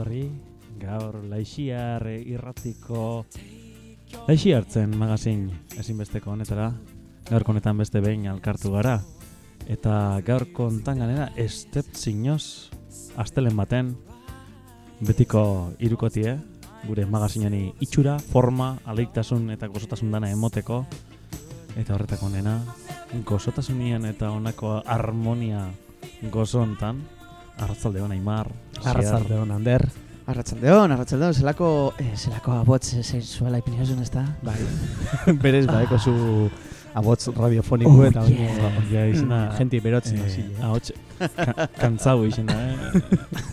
Etorri gaur laixiar irratiko laixi hartzen magazin ezinbesteko honetara. Gaur honetan beste behin alkartu gara. Eta gaur kontan ganera estep zinoz astelen baten betiko irukotie gure magazinani itxura, forma, aleiktasun eta gozotasun dana emoteko. Eta horretako nena gozotasunien eta honako harmonia gozo hontan Arratzalde hona, Aimar. Arratzalde hona, Ander. Arratzalde hona, arratzalde hona, zelako, eh, zelako abotz sensuala ipiniosun ez da? Bai, berez baeko zu abotz radiofoniko Oh, eta yeah. yeah. Ja, izena... Genti berotzen eh, hasi. eh. Ahots, ka, kantzau izena,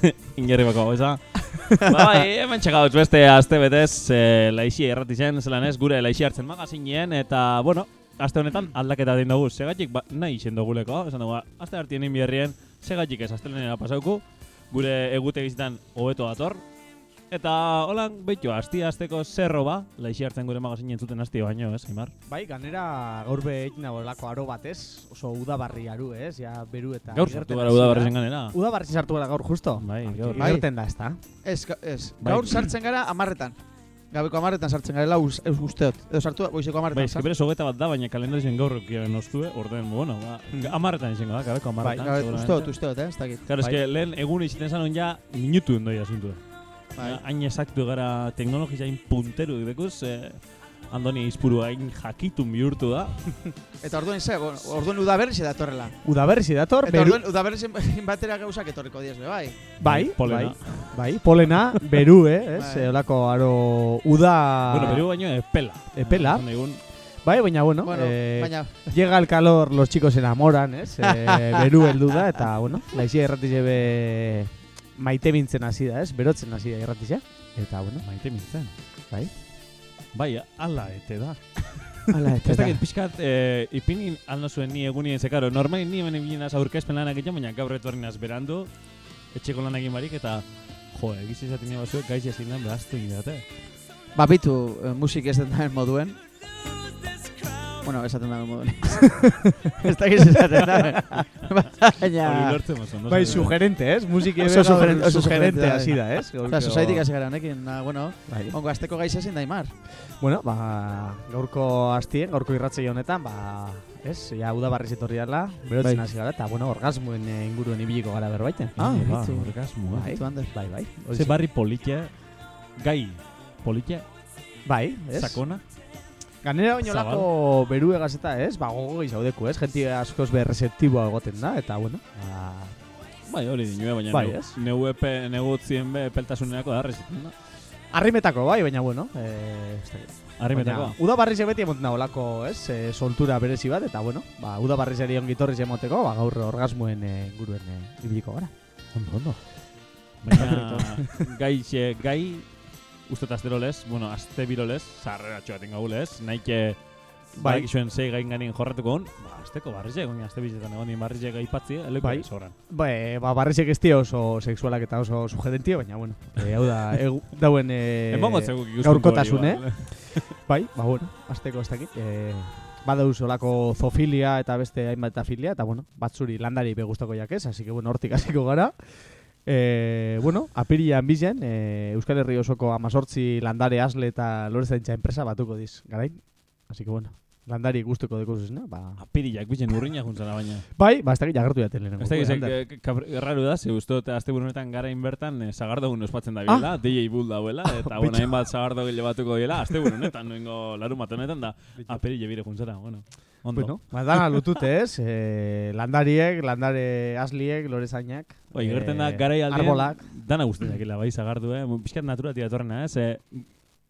eh? Ingerri bako, eza? bai, hemen txekautz beste azte betez, eh, laixi errati zen, zelan ez, gure laixi hartzen magazinien, eta, bueno, aste honetan aldaketa din dugu, segatik ba, nahi izen duguleko, esan dugu, aste hartien inbierrien, segatik ez astelenera pasauku, gure egute gizitan hobeto dator, eta holan, behitu, asti asteko zerro ba, laixi hartzen gure magazinen zuten asti baino, ez, Aimar? Bai, ganera gaur behin nagoelako aro batez, oso udabarri aru, ez? Ja, beru eta Gaur sartu gara hasi uda da. berrezen ganera. Udabarri sartu gara gaur, justo? Bai, gaur. Bai. Irten da, ez da? Ez, ez. Bai. Gaur sartzen gara amarretan. Gabeko amarretan sartzen garela uz, ez usteot. Edo sartu goizeko Bai, amarretan. eski berez hogeta bat da, baina kalendarizien gaur ekiaren ostue, orden, bueno, ba, amarretan izango da, gabeko Bai, amarretan. Gabe, seguramente. usteot, usteot, eh, ez dakit. Claro, Bai. eske lehen egun iziten zanon ja minutu endoi asuntu. Bai. Hain esaktu gara teknologia hain punteru dekuz, eh, Andoni izpuru hain jakitun bihurtu da. Eta orduen ze, bueno, orduen udaberri datorrela. Udaberri dator, Eta beru... orduen udaberri batera gauzak etorriko diez, be, bai. Bai, Polena. bai, bai, polena, beru, eh, ez? Bai. Olako aro uda... Bueno, peru baino epela. Epela. Bai, baina, bueno, Bueno, eh, baina, llega el calor, los chicos se enamoran, ez? Eh, beru heldu da, eta, bueno, laixia irratize be maite bintzen hasi da, ez? Berotzen hasi da irratize. Eta, bueno, maite mintzen. Bai. Bai, ala ete da. ala, Ez dakit pixkat, eh, ipinin alno zuen ni egunien zekaro. Normali ni hemen ibilinaz aurkezpen lanak egiten, baina gaur etorrinaz berandu, etxeko lanak egin barik, eta jo, egiz izaten nio bazuek, gaiz ezin den behaztu ingate. babitu eh, musik ez den moduen. Bueno, esaten da moduen. ez dakit esaten da. Baina... Bai, sugerente, ez? Musiki Oso oso sugerente, oso sugerente sugerente, hasi da, ez? Osa, sosaitik hasi gara honekin, na, bueno, Bai. ongo azteko gaiz ezin da imar. Bueno, ba, gaurko hastien, gaurko irratzei honetan, ba, ez? Ja, uda barriz etorri dela, berotzen Bai. hasi gara, eta, bueno, orgasmoen eh, inguruen ibiliko gara berbaiten. Ah, Eh, ba, bitu. orgasmoa. Bai, Tu, Ander. bai, bai. Ze barri politia, gai politia, Bai, ez? sakona. Ganera oinolako beru egaz eta ez, ba, gogo izaudeku, ez? Genti askoz be receptiboa egoten da, eta, bueno, ba, Bai, hori dinue, baina Bai, neu- neu epe, negutzien be peltasunerako da, da. Arrimetako, bai, baina, bueno, eh. Arrimetako. Baina, Uda barriz beti emoten da olako, ez, e, soltura berezi bat, eta, bueno, ba, uda barriz eri ongitorriz emoteko, ba, gaur orgasmoen e, inguruen e, ibiliko gara. Ondo, ondo. Baina, gai, gai, uste eta asterolez, bueno, aste birolez, zarreratxo bat ingagulez, nahike, Bai. bai, zuen zei gain ganin jorratuko hon, ba, asteko barrize, egon, aste bizetan egon, din barrize gai patzi, eleko Bai. bai. sobran. Ba, e, ba barrizek ez dio oso sexualak eta oso sugerentio, baina, bueno, e, hau da, egu, dauen e, zegu ikuspuntu gaurkotasun, eh? ba. Bai, ba, bueno, azteko ez dakit. E, badauz olako zofilia eta beste hainbat eta filia, eta, bueno, batzuri landari be gustako jakez, así que, bueno, hortik hasiko gara. E, bueno, apirian bizen, e, Euskal Herri osoko amazortzi landare asle eta lorezaintza enpresa batuko diz, garain. Así que, bueno, landari gustuko deko zuzena, ba... Apiriak bizen urriña juntzara baina. Bai, ba, ez dakit jagertu jaten lehenengo. Ez da Ander. gizek, erraru da, ze uste dute azte honetan garain bertan eh, sagardogun ospatzen da biela, DJ Bull dauela, eta bueno, Bitxo. hainbat sagardo gile batuko diela, azte honetan, noingo larun bat honetan da, aperi jebire juntzara, bueno. Ondo. Bueno, ba, dana lutute ez, e, landariek, landare asliek, lorezainak. Bai, gerten da, eh, garai aldean, Arbolak. dana guztien dakila, bai, sagardu, eh? Piskat naturatik datorrena, ez? Eh?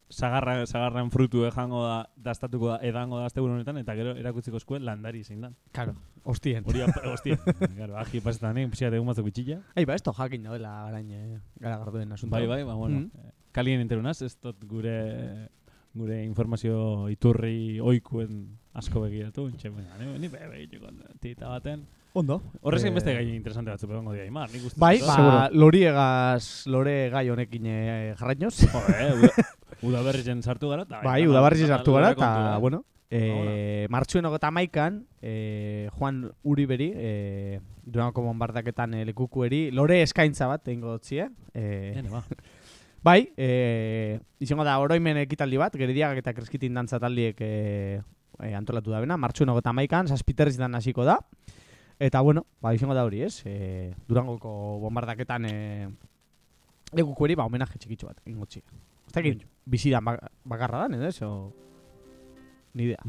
Sagarra, sagarran frutu eh, jango da, dastatuko da, edango da azte honetan, eta gero erakutziko eskuen landari zein da. Claro, hostien. Hori, hostia, claro, ahi pasetan, eh? Piskat egun batzuk bitxilla. Ai, ba, esto jakin daudela garain e, gara garduen asunto. Bai, bai, ba, bueno. Mm. eh, Kalien interunaz, ez dut gure gure informazio iturri oikuen asko begiratu, txe, baina, ni, ni bebe egiteko tita baten. Ondo. Horrez Eh, beste gai interesante batzu begongo dira, Imar, nik uste. Bai, ba, loriegaz, lore gai honekin e, jarrainoz. Joder, eh, uda, udaberrizen sartu gara. eta bai, dana sartu gara, eta, bueno, E, martxuen ogeta maikan, e, Juan Uriberi, e, Durangoko bombardaketan e, lekukueri, lore eskaintza bat egingo dutzie. E, Ene, ba. bai, e, izango da oroimen ekitaldi bat, geridiagak eta kreskitin dantza taldiek e, e, antolatu da bena, martxuen ogeta maikan, saspiterrizitan hasiko da. Eta bueno, ba, izango da hori, ez? E, Durangoko bombardaketan e, lekukueri, ba, homenaje txikitxo bat, egingo txia. Ez dakit, bizidan bak- bakarra dan, edo ez? O... Ni idea.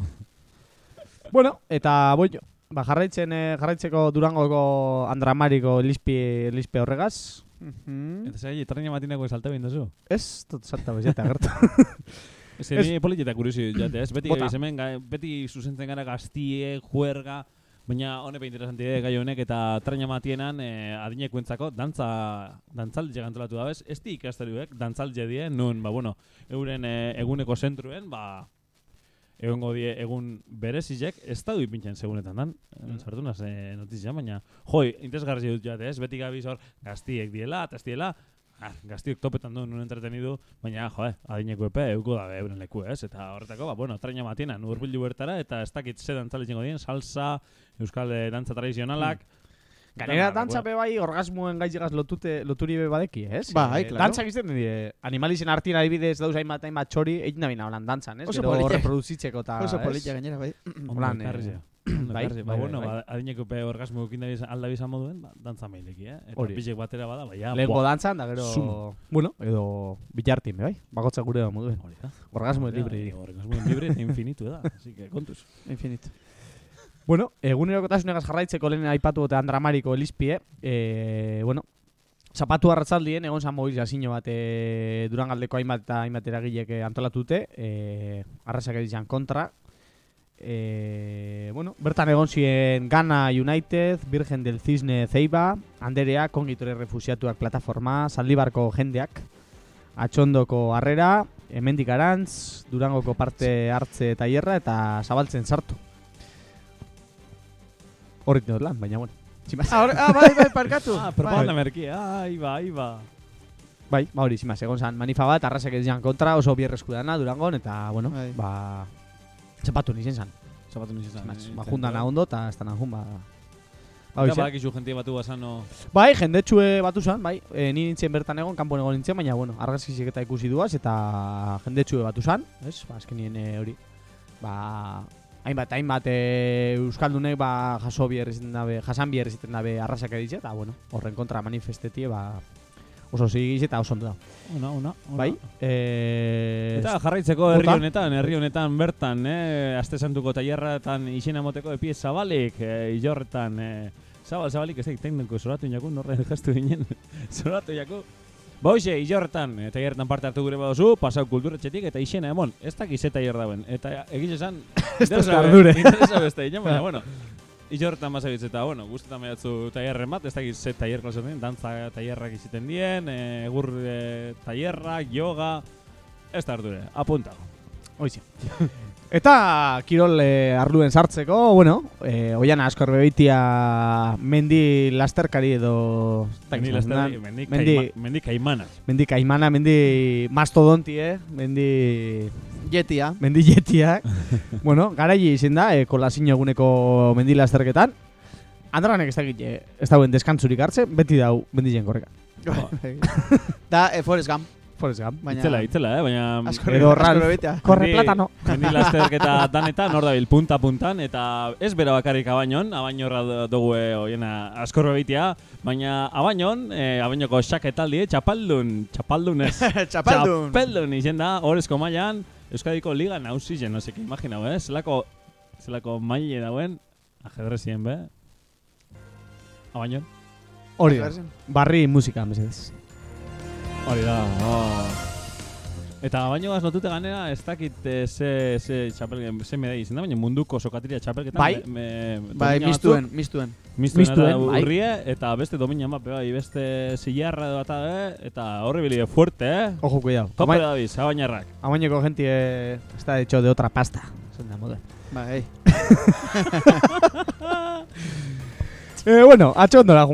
bueno, eta boio. Ba, jarraitzen, eh, jarraitzeko Durangoko Andramariko lispi, lispe horregaz. Mhm. Eta zai, etorreina matinako salta behin duzu. Ez, tot salta bezeta gertu. Ni politeta kuriosi jate, ez? Beti hemen, beti zuzentzen gara gaztie, juerga, baina honek behin interesanti gai honek eta traina matienan eh, adinekuentzako dantza dantzal antolatu da bez, ez di ikasteruek dantzal die nun, ba bueno, euren eh, eguneko zentruen, ba egongo die egun berezizek, ez da ipintzen segunetan dan, mm. sartu naz eh, notizia, baina joi, interesgarri dut jate, ez? Beti gabiz hor gaztiek diela, eta ez diela, Ah, gaztiek topetan du nun entretenidu, baina, jo, eh, adineko epe, euko da euren leku, ez? Eta horretako, ba, bueno, traina matienan, urbildu bertara, eta ez dakit ze dantzale izango dien, salsa, euskal eh, dantza tradizionalak. Gainera, Dana, dantza be bai orgasmoen gaitxegaz lotute, loturi be badeki, ez? Bai, Eh, claro. Dantzak izten die, animalizen artien adibidez dauz hainbat hainbat txori, egin da bina holan dantzan, ez? Oso Gero reproduzitzeko eta, Oso polita gainera, bai. Holan, eh, bai, ekarri zea. bai, ba, bueno, bai. ba, adineko epe orgasmo ekin dabiz alda bizan moduen, ba, dantza maileki, eh? Eta Hori. bizek batera bada, baina, Lehenko buah, dantzan, da gero, Zumo. bueno, edo bilartin, bai? Bakotza gure da moduen. hori da. Orgasmo libre. eh, Orgasmo libre eta infinitu da, así que kontuz. Infinito. Bueno, egunerokotasunegaz jarraitzeko lehen aipatu dute Andramariko elizpie, e, bueno, zapatu arratzaldien, egon zan mobilizazio bat e, Durangaldeko hainbat eta hainbat eragilek eh, antolatu dute, e, arrazak edizan kontra. E, bueno, bertan egon ziren Gana United, Virgen del Cisne Zeiba, Anderea, Kongitore Refusiatuak Plataforma, Zaldibarko jendeak, Atxondoko harrera, Hemendik Arantz, Durangoko parte hartze tailerra eta Zabaltzen sartu. Horrik dut lan, baina bueno. Zimaz. Ah, ah, bai, bai, parkatu. Ah, propaganda merki, ah, iba, iba. Bai, ba hori, zimaz, egon zan manifa bat, arrazak ez kontra, oso bierrezku dana, Durangon, eta, bueno, Bai. ba... Zapatu nizen zan. Zapatu nizu zan. Eh, ba, eta- jundana ondo, eta ez dana jun, ba... Ba, hoxe. badakizu jentia batu basano... Bai, jendetxue batu zan, bai, e, ni nintzen bertan egon, kanpon egon nintzen, baina, bueno, argazkizik eta ikusi duaz, eta jendetxue batu zan, ez, ba, azkenien e, hori, ba, hainbat, hainbat e, Euskaldunek, ba, jaso iziten dabe, jasan iziten dabe arrazak editze, eta, bueno, horren kontra manifestetie, ba, oso zigiz eta oso ondo da. Ona, ona, ona. Bai, e, Eta jarraitzeko herri honetan, herri honetan bertan, eh, aste santuko tailerratan izena moteko epie zabalik, eh, ilorretan, eh, zabal zabalik ez dakit tekniko zoratu inaku, norre jastu ginen, zoratu inaku. Ba hoxe, ilorretan, eh, tailerretan parte hartu gure badozu, pasau kulturetxetik, eta izena emon, ez dakiz ze tailer dauen. Eta egiz esan, Ez da interesa beste baina, bueno, Ilorretan basabitz eta, bueno, guztetan maiatzu tailerren bat, ez dakit ze tailer klasen den, dantza tailerrak iziten dien, eh, egur eh, tailerrak, yoga, ez da ardure, apunta. Hoize. Eta kirol e, arluen sartzeko, bueno, e, oian askor bebeitia mendi lasterkari edo... Mendi lastari, mendi, mendi, kaima, mendi kaimanak. mendi kaimana, mendi mastodonti, eh? Mendi, Jetia. mendi jetiak. bueno, garaile izen da, e, kolazio eguneko mendi lasterketan. Andranek ez dakit, eh, ez dauen deskantzurik hartzen, beti dau mendi jen korreka. Da, eh, Forrest Gump. Forrest Gump. Baina... Itzela, itzela, eh? baina... Asko Edo bebeita. Korre platano. Mendi lasterketa danetan, hor dabil, punta puntan, eta ez bera bakarrik abainon, abainorra dugu eh, oiena askorro baina abainon, eh, abainoko xaketaldi, eh, txapaldun, txapaldun ez. Txapaldun. Txapeldun izen da, horrezko mailan, Euskadiko Liga nausizen, no seke, imaginau, eh? Zelako, zelako maile dauen, ajedrezien, be? Abainon? Hori da. Barri musika, mesedez. Hori da, oh. Eta baino gaz lotute ganera, ez dakit eh, ze, ze txapel, ze medai izan da, baina munduko sokatiria txapelketan. Bai. Me, me, Bai, mistuen, mistuen. batzuk, Mistuen, Mistuen, eta bai. urrie, eta beste domina mape, bai, beste zilarra edo bata, eh? eta horri bilie fuerte, eh? Ojo, cuidado. Tope Ama- da biz, abainarrak. Amaineko gente eh, está hecho de otra pasta. Zen da moda. Bai. Eh, bueno, atxo ondora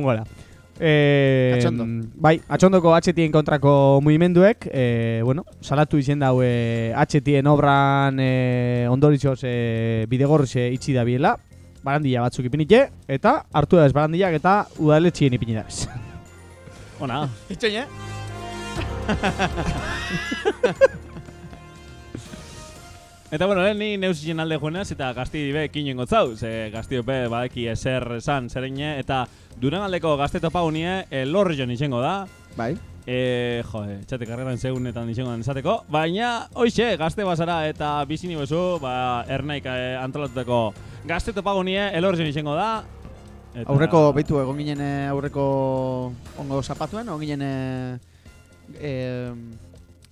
Eh, Atxondo. Bai, atxondoko HTien kontrako mugimenduek, eh, bueno, salatu izen dau eh, HTien obran eh, ondoritxoz eh, bidegorrixe itxi da biela, barandilla batzuk ipinite, eta hartu da ez barandillak eta udaletxien ipini da bez. Ona, Itxoin, eh? Eta bueno, ni neusien alde joanez eta gazti be kinen gotzau, ze gazti be badaki eser esan zereine, eta Durangaldeko gazte topaunie elorrion izango da, Bai. E, jo, txate karreran segunetan izango den esateko, baina hoxe, gazte bazara eta bizini bezu, ba, ernaik eh, antolatutako gazte topagonie elorrion izango da. Eta, Aurreko, beitu, egon ginen eh, aurreko ongo zapatuen, egon ginen eh, eh,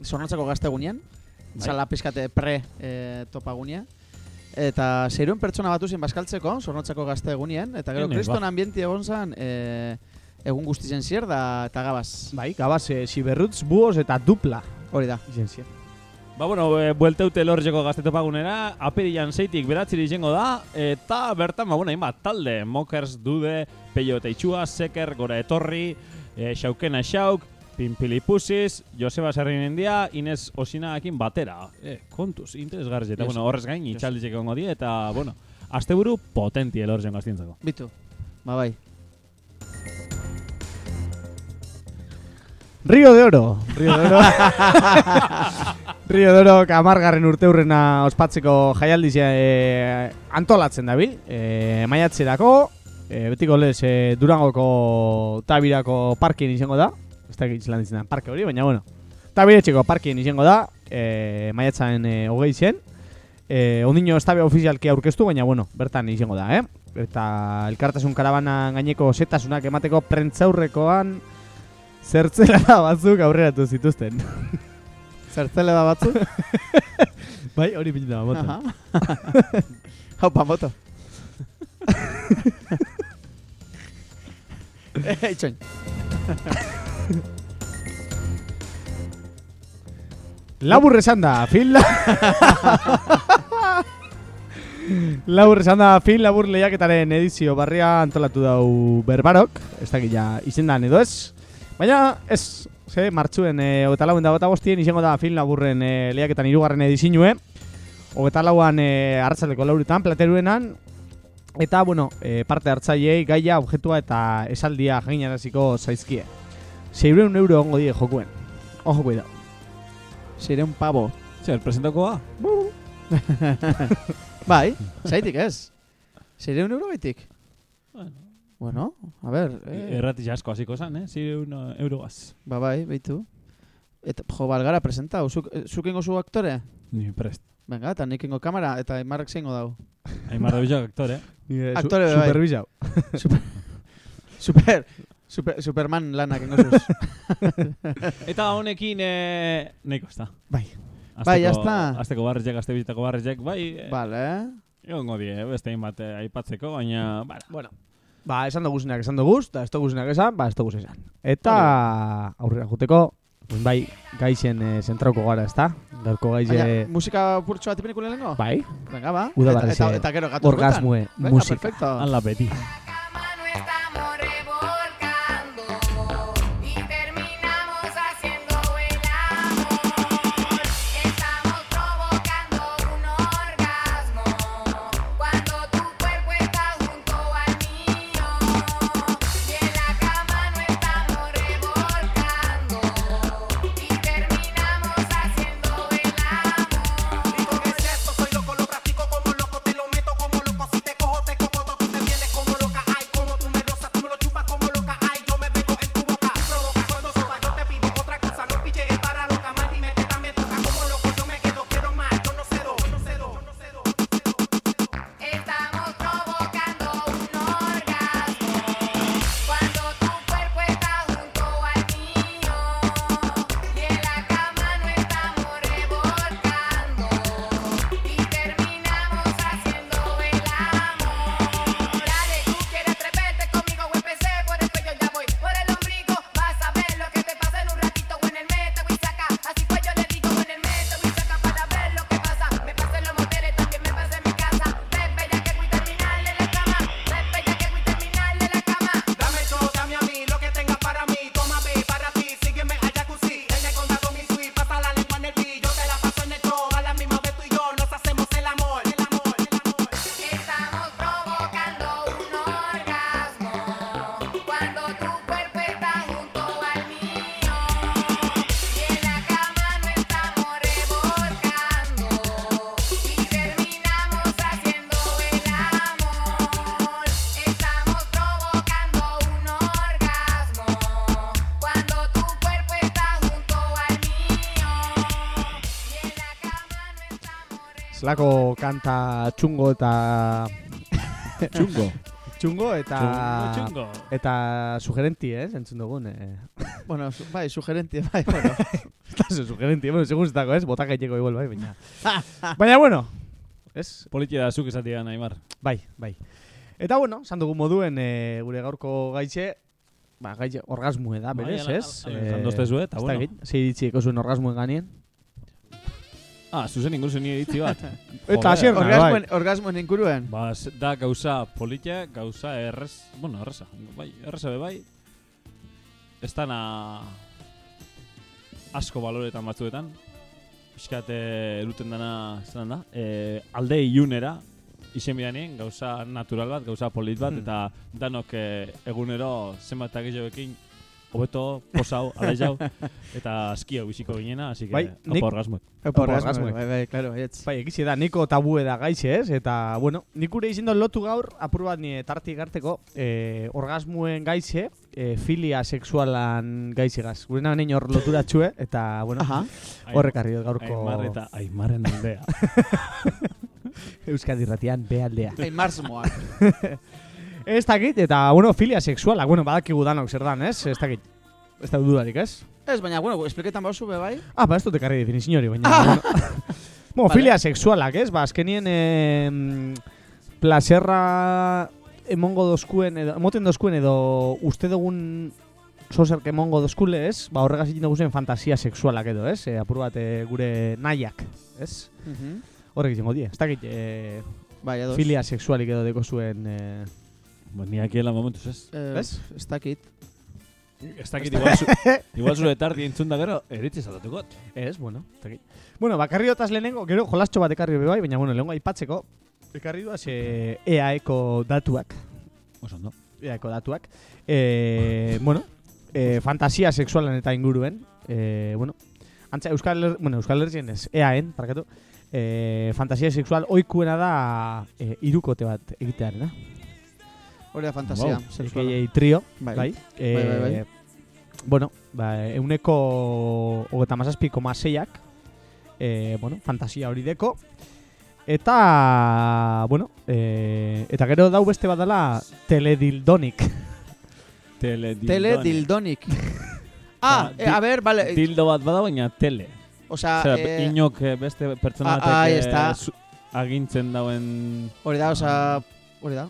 zornotzako gazte egunean. Zala pizkate pre eh, topagunia. Eta zeiruen pertsona batu zen bazkaltzeko, zornotzako gazte egunean, eta gero kriston ba. ambienti egon zen eh, egun guztizen zier da, eta gabaz. Bai, gabaz, eh, siberrutz, buos eta dupla. Hori da. Izen zien. Ba, bueno, e, buelteute elorrioko gazte topagunera, apirilan zeitik beratziri izango da, eta bertan, ba, bueno, hainbat talde, Mokers, Dude, Peio eta Itxua, Seker, Gora Etorri, e, Xaukena Xauk, Pinpilipusiz, Joseba Serrinendia, Inez Osinaakin batera. E, kontuz, interesgarri. Eta, Jos- bueno, horrez gain, egongo die, eta, bueno, asteburu potenti elorrion gaztientzako. Bitu. Ba bai. Río de Oro. Río de Oro. Río de Oro kamargarren urte hurrena ospatzeko jaialdiz e, antolatzen dabil. E, maiatzerako, e, betiko lez e, Durangoko tabirako parkien izango da. Ez da izan ditzen parke hori, baina bueno. Tabiretxeko parkien izango da, e, maiatzaren e, hogei zen. E, ondino estabia ofizialki aurkeztu, baina bueno, bertan izango da, eh? Eta elkartasun karabanan gaineko setasunak emateko prentzaurrekoan zertzela batzuk aurreratu zituzten. Zertzele da batzu? bai, hori pinta da, moto. Aha. Haupa, moto. eh, itxoin. Labur esan da, fin la... Labur esan da, fin labur lehiaketaren edizio barria antolatu dau berbarok, ez dakit ja izendan edo ez. Baina ez, ze, martxuen e, hogeta lauen da bota bostien izango da fin laburren e, lehiaketan irugarren edizinue. Hogeta lauan e, hartzaleko lauretan, plateruenan, eta, bueno, e, parte hartzaileei gaia, objetua eta esaldia jakinaraziko zaizkie. Seireun euro ongo die jokuen. Ojo cuidado. Zire un pavo. Zer, presentakoa? Bai, zaitik ez. Zire un euro baitik. Bueno, Bueno, a ver. Eh, errati asko hasiko zan, eh? Zire un eurogaz. ba bai, beitu. Eta, jo, balgara presentau. Zuk, eh, zuk ingo zu aktore? Ni prest. Venga, eta nik ingo kamera, eta Imarrek zeingo dau. Aimar da aktore. Nire su- Aktore bai. supervisau. Super, super, Superman lanak ingo. Eta honekin, eh, nahiko ez da. Bai. Bai, ya está. Azteko barrezek, azte bizitako barrezek, bai, eh, Vale, eh? egongo die, beste hainbat eh, aipatzeko, baina, bara, Bueno. Ba, esan dugu zinak esan dugu, eta ez dugu zinak esan, ba, ez dugu esan. Eta aurrera juteko, pues bai, gaixen e, zentrauko gara, ezta? Gaurko gaixe... Baina, musika purtsu bat ipiniko lehenengo? Bai, Venga, ba. Uda eta, barreze, eta, eta gero gatu orgasmue, Venga, musika. perfecto. ala beti. Lako kanta txungo eta Txungo. txungo eta Txungo. eta sugerenti, eh, entzun dugun. Eh. Bueno, su, bai, sugerente, bai, bueno. Eta zu sugerenti, bueno, segun zetako, ez? Botak gaiteko igual, bai, baina. baina, bueno, ez? Politia da zuk esatia Aimar. Bai, bai. Eta, bueno, esan dugun moduen eh, gure gaurko gaitxe, ba, gaitxe orgasmue da, Bai, berez, ez? ala- jandoztezu, eta bueno. ditzieko zuen orgasmuen ganien. Ah, zuzen ingun zen iritzi bat. Eta Joder. hasierna, bai. Orgasmoen, orgasmoen inguruen. Ba, da gauza politia, gauza errez, bueno, erreza, bai, erreza be bai. Ez dana asko baloretan batzuetan. Piskat eh, eruten dana, zelan da, e, alde ilunera, izen bidanien, gauza natural bat, gauza polit bat, Hmm. eta danok eh, egunero zenbat eta gehiagoekin hobeto, posau, alaizau, eta askio biziko ginena, así que, Bai, nik-. Opa, orgasmoek. Bai, bai, claro, aietz. Bai, egizi da, niko tabue da gaixe, ez? Eta, bueno, nik ure izin lotu gaur, apur bat ni tartik garteko, eh, orgasmuen gaixe, eh, filia sexualan gaixegaz. Gure nahi hor lotura txue, eta, bueno, Aha. horrek arri dut gaurko Aimar eta Aimarren aldea. Euskadi ratian bealdea. Marsmoak. Ez dakit, eta, bueno, filia sexuala, bueno, badakigu danok zer dan, ez? Ez dakit. Ez da dudarik, ez? Ez, baina, bueno, espliketan bauzu be bai. Ah, ba, ez dut ekarri definizio hori, baina... bueno. bueno, Vale. filia sexualak, ez? Ba, azkenien eh, placerra emongo dozkuen edo, emoten dozkuen edo uste dugun sozerk emongo dozkule, ez? Ba, horregaz egin dugu zen fantasia sexualak edo, ez? E, apur bat eh, gure nahiak, ez? Horrek izango die. Ez dakit, eh, Bai, filia sexualik edo deko zuen... Eh, Bueno, ni akiela momentuz ez. Eh, Ez? Ez dakit. Ez dakit igual, zu, igual zure tardi entzun da gero, eritzi zalatuko. ez, bueno, ez dakit. Bueno, bakarri otaz lehenengo, gero jolastxo bat ekarri bai, baina, bueno, lehengo aipatzeko, ekarri duaz eh, EAeko datuak. Oso ondo. Eako datuak. E, bueno, e, fantasia sexualan eta inguruen. E, bueno, antza Euskal, Her- bueno, Euskal Herrien ez, EAen, parkatu. E, fantasia sexual oikuena da e, irukote bat egitearena. Hori da fantasia. Wow. sexuala. Eskei trio, Bai. bai. E, Bai, bai, bai. Bueno, ba, euneko hogeta mazazpi koma seiak, e, bueno, fantasia hori deko. Eta, bueno, e, eta gero dau beste badala teledildonik. Tele Tele dildonik. ah, Ba, eh, a ver, vale. Dildo bat bada baina tele. O sea, Osea, eh, inok eh, beste pertsona ah, batek ahí eh, está. zu- agintzen dauen... hori da, o sea, hori da.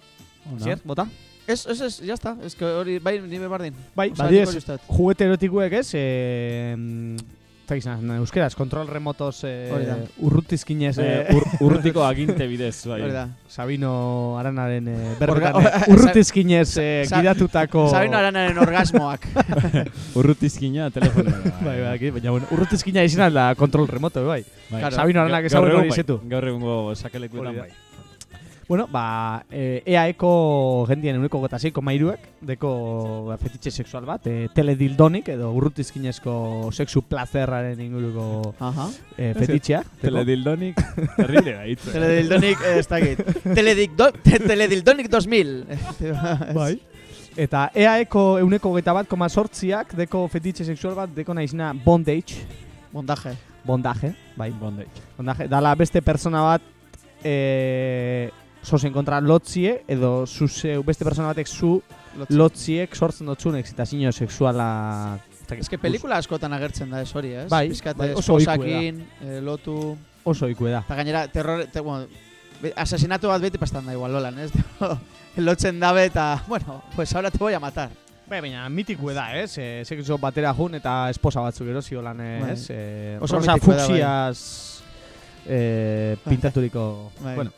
Zier, bota? Ez, ez, ez, ya está. Ez que hori, bai, nire bardin. Bai, dut. juguete erotikuek ez, e, eta izan, euskeraz, kontrol remotos e, da. urrutizkinez Eh, e, ur, urrutiko aginte bidez, bai. Hori da. Sabino Aranaren e, Orga- berbetan e, urrutizkinez e, Sa- gidatutako... Sabino aranaren orgasmoak. Urrutizkina telefonoa. Bai, bai, aki, baina bueno, urrutizkina izan da kontrol remoto, bai. Bai. Claro. Sabino Aranak ezagun hori bai. zetu. Gaur egungo sakelekuetan bai. Bueno, ba, e, EAeko jendien uneko gota zeiko mairuak, deko ba, fetitxe sexual bat, e, teledildonik edo urrutizkinezko sexu plazerraren inguruko Aha. e, fetitxea. Teledildonik, terrible da hitz. Teledildonik, eh, ez dakit. Teledildo, te, teledildonik 2000. Bai. Eta EAeko euneko geta bat koma sortziak, deko fetitxe sexual bat, deko naizina bondage, Mondaje. bondaje, bai, Bondage. bondaje, dala beste persona bat, e, zozen kontra lotzie, edo zuzeu, beste persona batek zu lotziek sortzen dotzun excitazio sexuala... Ez que pelikula askotan agertzen da ez hori, ez? Bai, Pizkat, bai, eh, oso esposakin, eh, lotu... Oso ikue da. Eta gainera, terror... Te, bueno, asesinato bat beti pastan da igual, holan, ez? Lotzen dabe eta, bueno, pues ahora te voy a matar. Bai, baina mitikue da, ez? E, sexo batera jun eta esposa batzuk erosi holan, Bai. ez? E, Oso rosa bai. fuksiaz e, pintaturiko... Bai. Bueno,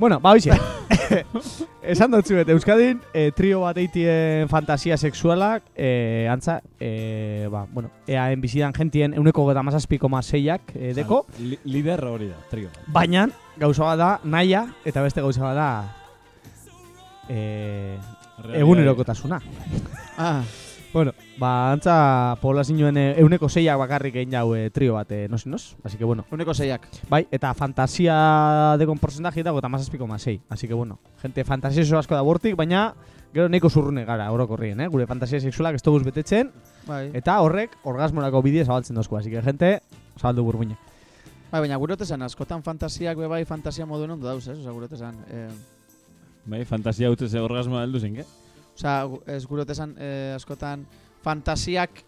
bueno, ba, hoxe. Esan dut zuet, Euskadin, e, trio bat eitien fantasia sexualak, e, antza, e, ba, bueno, eaen bizidan gentien euneko geta mazazpiko mazeiak e, deko, Li, lider hori da, trio. baina gauza bat da naia eta beste gauza bat da e, egunerokotasuna. Ah, Bueno, ba, antza poblazioen e, euneko zeiak bakarrik egin jau e, trio bat, e, nos, nos? Así que bueno, uneko zeiak. bai, eta fantasia dekon porcentaje dago eta mazazpiko mazei. Así que bueno, gente fantasia oso asko da bortik, baina gero neko zurrune gara orokorrien, eh? Gure fantasia sexualak ez dugu betetzen, Bai. eta horrek orgasmorako bidea zabaltzen dozko. Así que gente, zabaldu burbuine. Bai, baina gure esan askotan fantasiak be bai fantasia moduen ondo dauz, ez? Osa, gure esan, eh, Bai, fantasia utze ze orgasmoa heldu zen, ke? Osa, ez gure esan eh, askotan fantasiak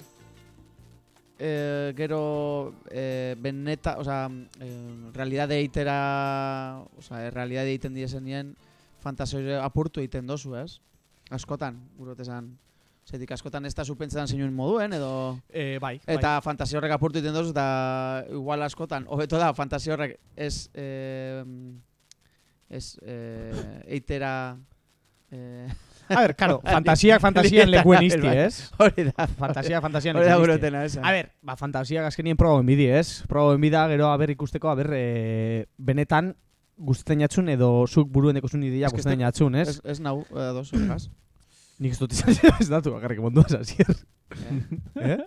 eh, gero eh, beneta, osa, eh, realidade eitera, osa, eh, realidade egiten diesenien fantasia apurtu egiten dozu, ez? Askotan, gure esan. Zetik askotan ez da supentzetan zinuen moduen, edo... Eh, bai, Eta fantasia horrek apurtu egiten dozu, eta igual askotan, hobeto da, fantasia horrek ez... Eh, ez eh, eitera... Bai. A ver, claro, fantasiak fantasian lekuen izti, ez? hori da. Fantasia fantasian Hori da lekuen izti. tena, esa. A ber, ba, fantasiak azkenien probauen bidi, ez? Probauen bida, gero, a ber, ikusteko, a ber, e, benetan gustatzen jatzun edo zuk buruen dekozun ideia Ez ez- jatzun, ez? Ez, ez nau, eh, dos, horregaz. Nik ez dut izan ez datu, bakarrik mundu asier. eh?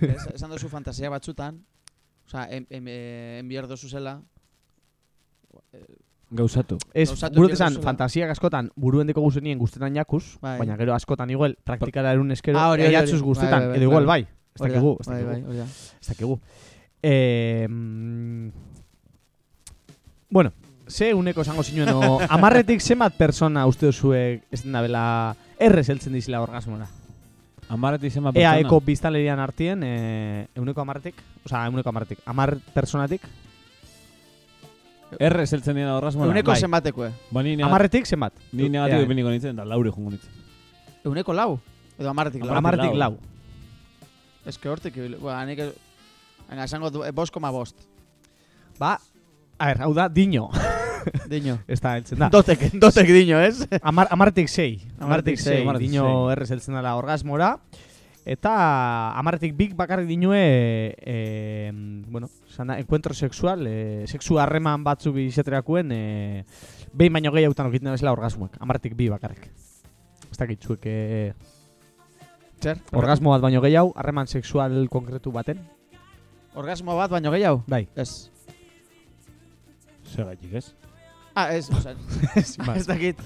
Ez, esan duzu fantasia batzutan, Osa, em, em, eh, enbiar dozu zela, Gauzatu. Ez, burut esan, duzula. fantasiak askotan buruen deko guzenien guztetan jakuz, Bai. baina gero askotan igual praktikara erun eskero, Ah, hori, hori, eiatzuz hori. guztetan, Bai, bai, edo igual bai. bai. Ez dakigu, ez bai, bai, dakigu. Ez dakigu. Eh, bueno, ze uneko esango zinuen, amarretik zenbat persona uste duzuek ez den dabela errez heltzen dizila orgasmora. Amaretik zema Ea pertsona. eko biztanlerian artien, eh, euneko amarretik, osea, euneko amarretik, amar personatik, Erre zeltzen dira orgasmoa. Euneko bai. zenbatekoe. Ba, ni, nega, amarretik zenbat? ni negatibo Ea, ipiniko nintzen, da laure jungo nintzen. Euneko lau? Edo amarretik lau? Amarretik lau. Ez que hortik, ba, nik... ez- Venga, esango du, eh, bost koma bost. Ba, a ver, hau da, dino. Diño. Ez da, heltzen da. Dotek, dotek diño, ez? Amar, amarretik sei. Amarretik sei, Dino sei. errez heltzen dela orgasmora. Eta amarretik bik bakarrik dinue, e, bueno, esan da, encuentro sexual, e, sexu harreman batzu bizetreakuen, e, behin baino gehi hautan okiten bezala orgasmoak. Amarretik bi bakarrik. Ez dakit zuek, e, Zer? orgasmo bat baino gehiago, harreman sexual konkretu baten. Orgasmo bat baino gehiago? Bai. Ez. Zer gaitik, ez? Ah, ez, oza, ez dakit.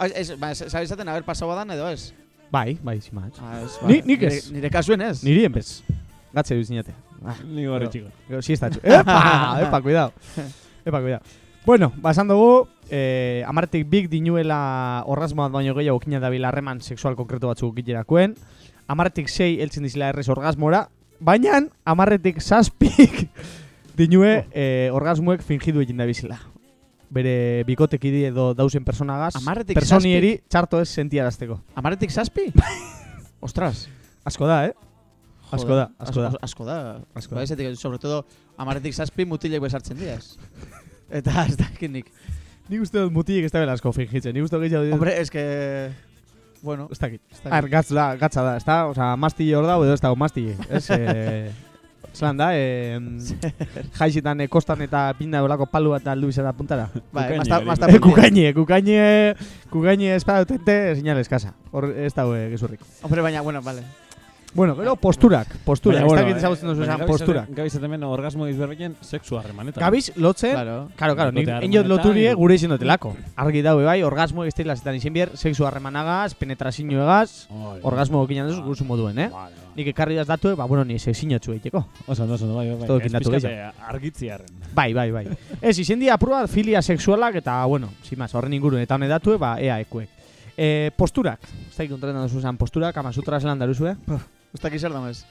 Ah, Ez, ba, sabe izaten, haber pasau badan edo ez? Bai, bai, zimaz. Ah, ez, Ni- nik nire, ez. Nire kasuen ez. Niri enbez. Gatze duz zinate. Ni gorri Pero- txiko. Gero, si estatxu. Epa, epa, cuidado. Epa, cuidado. Bueno, basan dugu, eh, amartik bik dinuela orgasmo bat baino gehiago okina dabil harreman sexual konkretu batzuk giterakoen. Amarretik sei heltzen dizela errez orgasmora, baina amarretik zazpik dinue eh, orgasmoek fingidu egin da bizela. Bere bikotekidi edo dausen personagaz, Hamarretik personieri txarto ez sentiarazteko. Amarretik zazpi? Ostras. Asko da, eh? Asko da, asko da. Asko da. Asko Ba, da. ezetik, sobre todo, amarretik zazpi mutilek besartzen diaz. Eta ez dakit nik. Nik uste dut mutilek ez da bela asko fingitzen. Nik uste dut gehiago... Hombre, es que... Bueno, Ez dakit. ez. Ar, gatz da, gatza da, ez da? Osa, mastille hor dago edo ez dago mastille. Ez, eh, zelan da, eh, jaizitan eh, kostan eta pinda olako palu bat aldu izan puntara. Kukaini, Eh, kukaine, kukaine, kukaine espada utente, señal eskasa. Hor ez dago eh, gezurrik. Hombre, baina, bueno, vale. Bueno, gero posturak, posturak, Baina, ez bueno, dakit ezagutzen duzu esan posturak. Gabiz hemen orgasmo izberbeien sexu harremanetan. Gabiz, lotzen, Claro. Karo, karo, nik harremanetan, loturie gure izin dotelako. Argi daue bai, orgasmo ez zetan izin bier, sexu harremanagaz, penetrazio egaz, orgasmo okinan duzu guzu moduen, eh? Vale, vale. Nik ekarri daz datue, ba, bueno, ni sexinotxu egiteko. Oso, oso, bai, bai, bai. Ez eh, argitziarren. Bai, bai, bai. Ez, izen dia apurua filia sexualak eta, bueno, sin más, horren ingurun, eta honet datue, ba, ea ekuek. E, posturak, ez da ikontreten duzu posturak, ama sutra zelan daruzue. Ez dakit zer damez.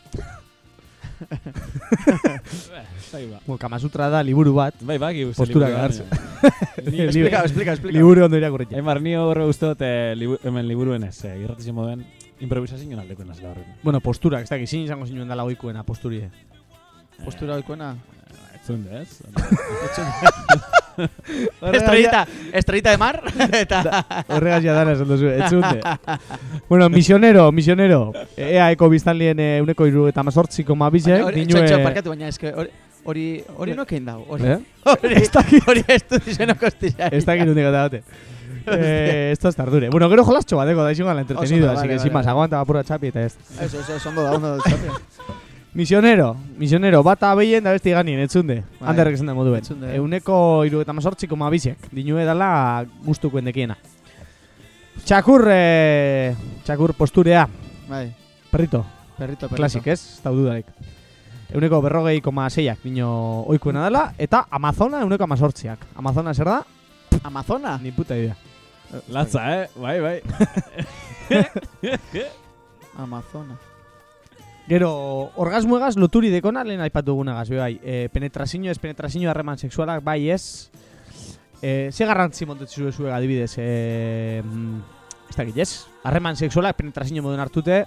Bai, ba. Bueno, Kama Sutra da liburu bat, Bai, bai, gibu. Postura gartze. Ni Explika, explika, explika. liburu ondo irakurritzen. Aimar, ni horre dut eh, libu, hemen liburuen ez, eh, irratizien moden improvisazioen aldeko nazela horren. Bueno, posturak, ez da, gizin izango zinuen dala goikuena posturie. Postura oikoena. Etzunde, ez? Estrellita, estrellita de mar. Eta... Horregaz ja dana esan duzu, etzunde. bueno, misionero, misionero. Ea eko biztanlien e, uneko iru eta mazortziko txo, parkatu, baina eske hori hori hori no kein dago. Hori Eh? hori Ez dakit. hori estu dizeno kostilla. Ez dakit hundik eta bate. Eh, esto es tardure. Bueno, gero jolastxo bateko, da izan entretenido, Oso, así vale, que sin más, aguanta apura txapi eta ez. Eso, eso, eso, ondo da, ondo da. Misionero, misionero, bata behien da beste iganien, etzunde. Bai. Handerrek esan da moduen. Etzunde. Euneko iru eta mazortziko mabizek, dinue dala gustuko endekiena. Txakur, eh, txakur posturea, Bai, perrito, perrito, perrito. klasik ez, ez da dudarik. euneko berrogei koma seiak dino oikuena dela, eta Amazona euneko amazortziak. Amazona zer da? Amazona? Ni puta idea. Latza, eh? Bai, bai. Amazona. Gero, orgasmuegaz loturi dekona lehen aipatu dugunagaz, bai. E, penetrazio ez penetrazio harreman sexualak, bai ez. E, ze garrantzi montetzu zuega adibidez, e, mm, ez dakit ez? Harreman sexualak penetrazio moduen hartute,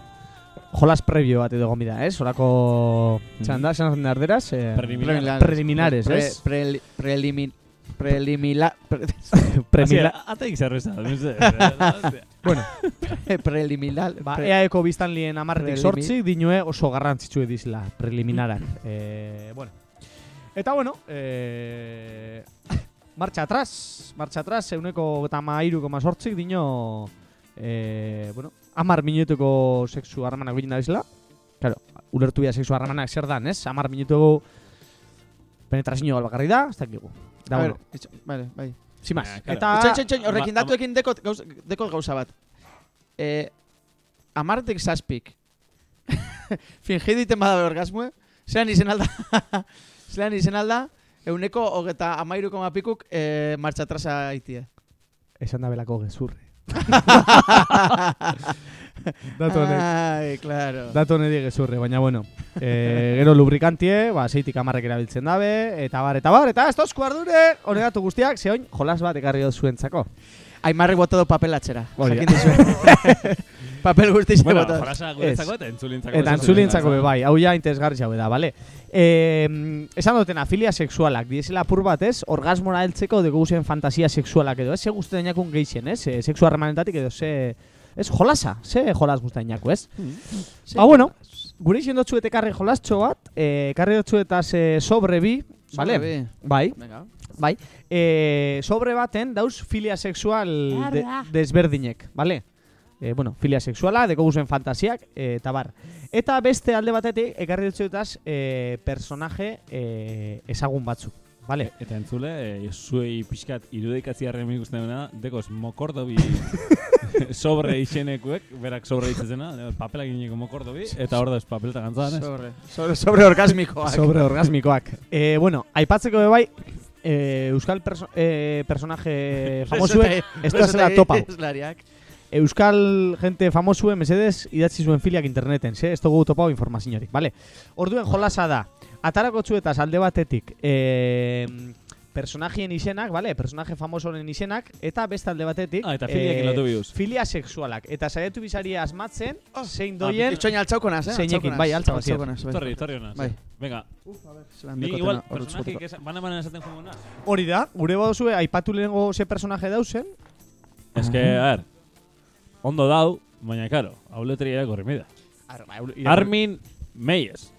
jolas previo bat edo gomida, ez? Horako, txan da, esan zen arderaz? E, Preliminar. preliminares, Pre- ez? preli- Prelimin... Prelimila... Pre, Premila, Ateik sé. bueno, preliminar... ba, pre- EAeko biztan lien amarretik Prelimi- sortzi, dinue oso garrantzitsu edizela, preliminarak. e, bueno. Eta bueno, e, marcha atrás, marcha atrás, euneko eta mairu koma sortzik dino, e, bueno, amar minutuko sexu harremanak egin da bizela. Claro, ulertu bia sexu harremanak zer dan, ez? Amar minutuko penetrazio albakarri da, ez dakigu. Da, A ver, bueno, itxo- vale, bai. sin más. Claro. Eta, Itxoin, itxoin, itxoin, horrekin datuekin dekot gauza, dekot gauza bat. Eh, amartek zazpik. Fingidu iten badabe orgasmue. Zeran izen alda. Zeran izen alda. Euneko hogeta amairu koma pikuk eh, marcha atrasa itie. esan da belako gezurre. Honek. Ai, claro. Datu honek gezurre, baina bueno. E, gero lubrikantie, ba, zeitik amarrek erabiltzen dabe, eta bar, eta bar, eta ez tozko ardure, honegatu guztiak, zehoin, jolas bat ekarri dut zuentzako. Aimarrek bota du papel atxera. Hori da. Jakin papel guztiz bueno, bota. jolasa guretzako eta entzulintzako. Eta entzulientzako be bai, hau ja interesgarri zau da, bale? E, esan duten afilia sexualak, diesela apur bat ez, orgasmora heltzeko dugu zen fantasia sexualak edo, ez? Ze guztu denakun geixen, ez? Sexu harremanetatik edo, ze... Ez, jolasa, ze jolas guztu denako, ez? Sí. Ah, bueno. Gure izin dotzu eta ekarri jolastxo bat, e, ekarri dotzu eta ze sobre bi, bale? Sobre bi. Bai, Venga. bai. E, sobre baten dauz filia sexual de, desberdinek, bale? E, bueno, filia sexuala, deko guzen fantasiak, e, eta bar. Eta beste alde batetik, ekarri dutzu etaz, e, personaje e, ezagun batzuk, bale? Eta entzule, e, zuei pixkat irudikatzi harren ikusten dena, dekoz mokordobi sobre izenekuek, berak sobre itzezena, papelak gineko mokordobi, eta hor da ez papelta gantzan, ez? Sobre, sobre, sobre orgasmikoak. Sobre orgasmikoak. e, bueno, aipatzeko be bai, e, euskal perso e, personaje famosuek, ez da zela topa. Eslariak. Euskal gente famosue mesedez idatzi zuen filiak interneten, ze? Ez dugu topau informaziorik, vale? Orduen jolasa da, atarako txuetaz alde batetik, e, personajien izenak, vale? Personaje famosoren izenak, eta beste alde batetik, Ah, eta filiak eh, lotu bihuz. filia sexualak. Eta saiatu bizari asmatzen, zein doien, Itxoin altzauko naz, eh? Zeinekin, bai, naz, altza altzauko naz, bai. Torri, torri honaz. Bai. Venga, Zelan ni dekotena igual personajik bana-bana esaten jungo naz. hori da, gure baduzue, aipatu lehengo ze personaje dauzen, Ez que, a ver, ondo dau, baina, karo, hau letria korri mida. Armin Meyes.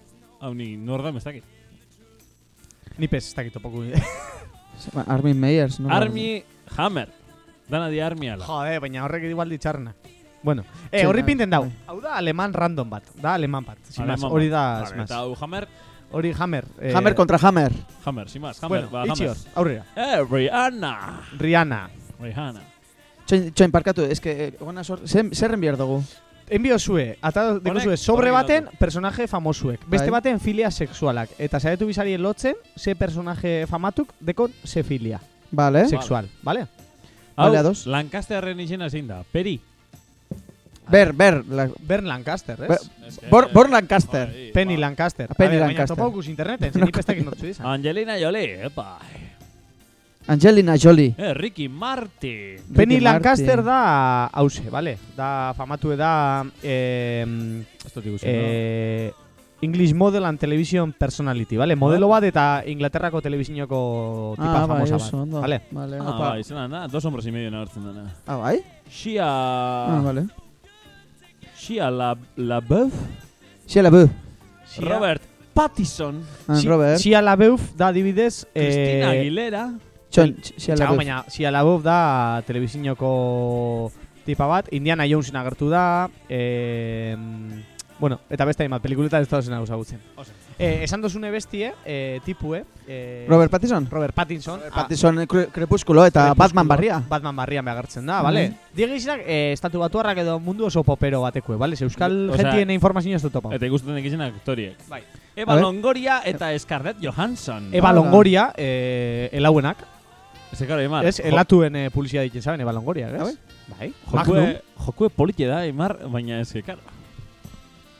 Hau ni nor da, mestakit. Ni pez, ez dakit topoko. Ba, Armin Meyers, no? Army Hammer. Dana di Army ala. Jode, baina horrek igual ditxarrena. Bueno, eh, horri pinten dau. Hau da aleman random bat, da aleman bat. Sin más, hori da, Vale. Eta hau Hammer, Hori Hammer. eh, Hammer kontra Hammer. Hammer, sin más, Hammer, Bueno, ba, itxi Hammer. hor, aurrera. Eh, Rihanna. Rihanna. Rihanna. Txoin, txoin parkatu, eske, gona sor... Zer, zerren behar dugu? Enbio zue, ata deko sobre baten personaje famosuek. Beste Bai. baten filia sexualak. Eta saiatu bizarien lotzen, ze personaje famatuk dekon ze filia Vale. sexual, vale? Hau, Vale, ados. Lancasterren izena zein da. Peri. Ber, ber. La, Bern Lancaster, ez? Es que- Bor, Bor Lancaster. Penny. Lancaster. Penny ver, Baina Lancaster. topaukus interneten, zen nipestak inotzu izan. Angelina Jolie, epa. Angelina Jolie. Eh, Ricky Martin. Penny Ricky Lancaster Martin. da hause, vale? Da famatu da eh, Esto gusta, eh, English Model and Television Personality, vale? Modelo bat eta Inglaterrako telebizinoko tipa Ah, bai, famosa oso, bat, ondo. vale? Vale, Ah, bai, izena da, dos hombres y medio nabartzen dana. Ah, bai? Shia... Ah, vale. Shia la, la Beuf. Xia la bu. Sia- Robert Pattinson. Ah, Robert. Sia LaBeouf da adibidez... Cristina eh, Aguilera. Txon, bu. baina Sia LaBeouf da telebizinoko tipa bat, Indiana Jonesen agertu da, eh, bueno, eta beste hainbat pelikuletan ez da zen hau zagutzen. Eh, esan dozune bestie, eh, tipue. Eh, Robert Pattinson? Robert Pattinson. Robert Pattinson eh, Cre- Crepúsculo eta Crepúsculo, Batman barria. Batman barrian behartzen da, bale? Mhm. Diegizinak, eh, estatu batuarrak edo mundu oso popero batekue, bale? Euskal Osea, gentien informazio ez dut topa. Eta ikusten ekizien aktoriek. Bai. Eva. Longoria eta Scarlett Johansson. Hala. Longoria, eh, elauenak, Ese karo, Emar. ez? Elatuen eh, publizia ditzen zaben, Eba Longoria, ez? Bai. Bai. Magnum. Jokue, jokue polite da, Emar, baina ez que, karo.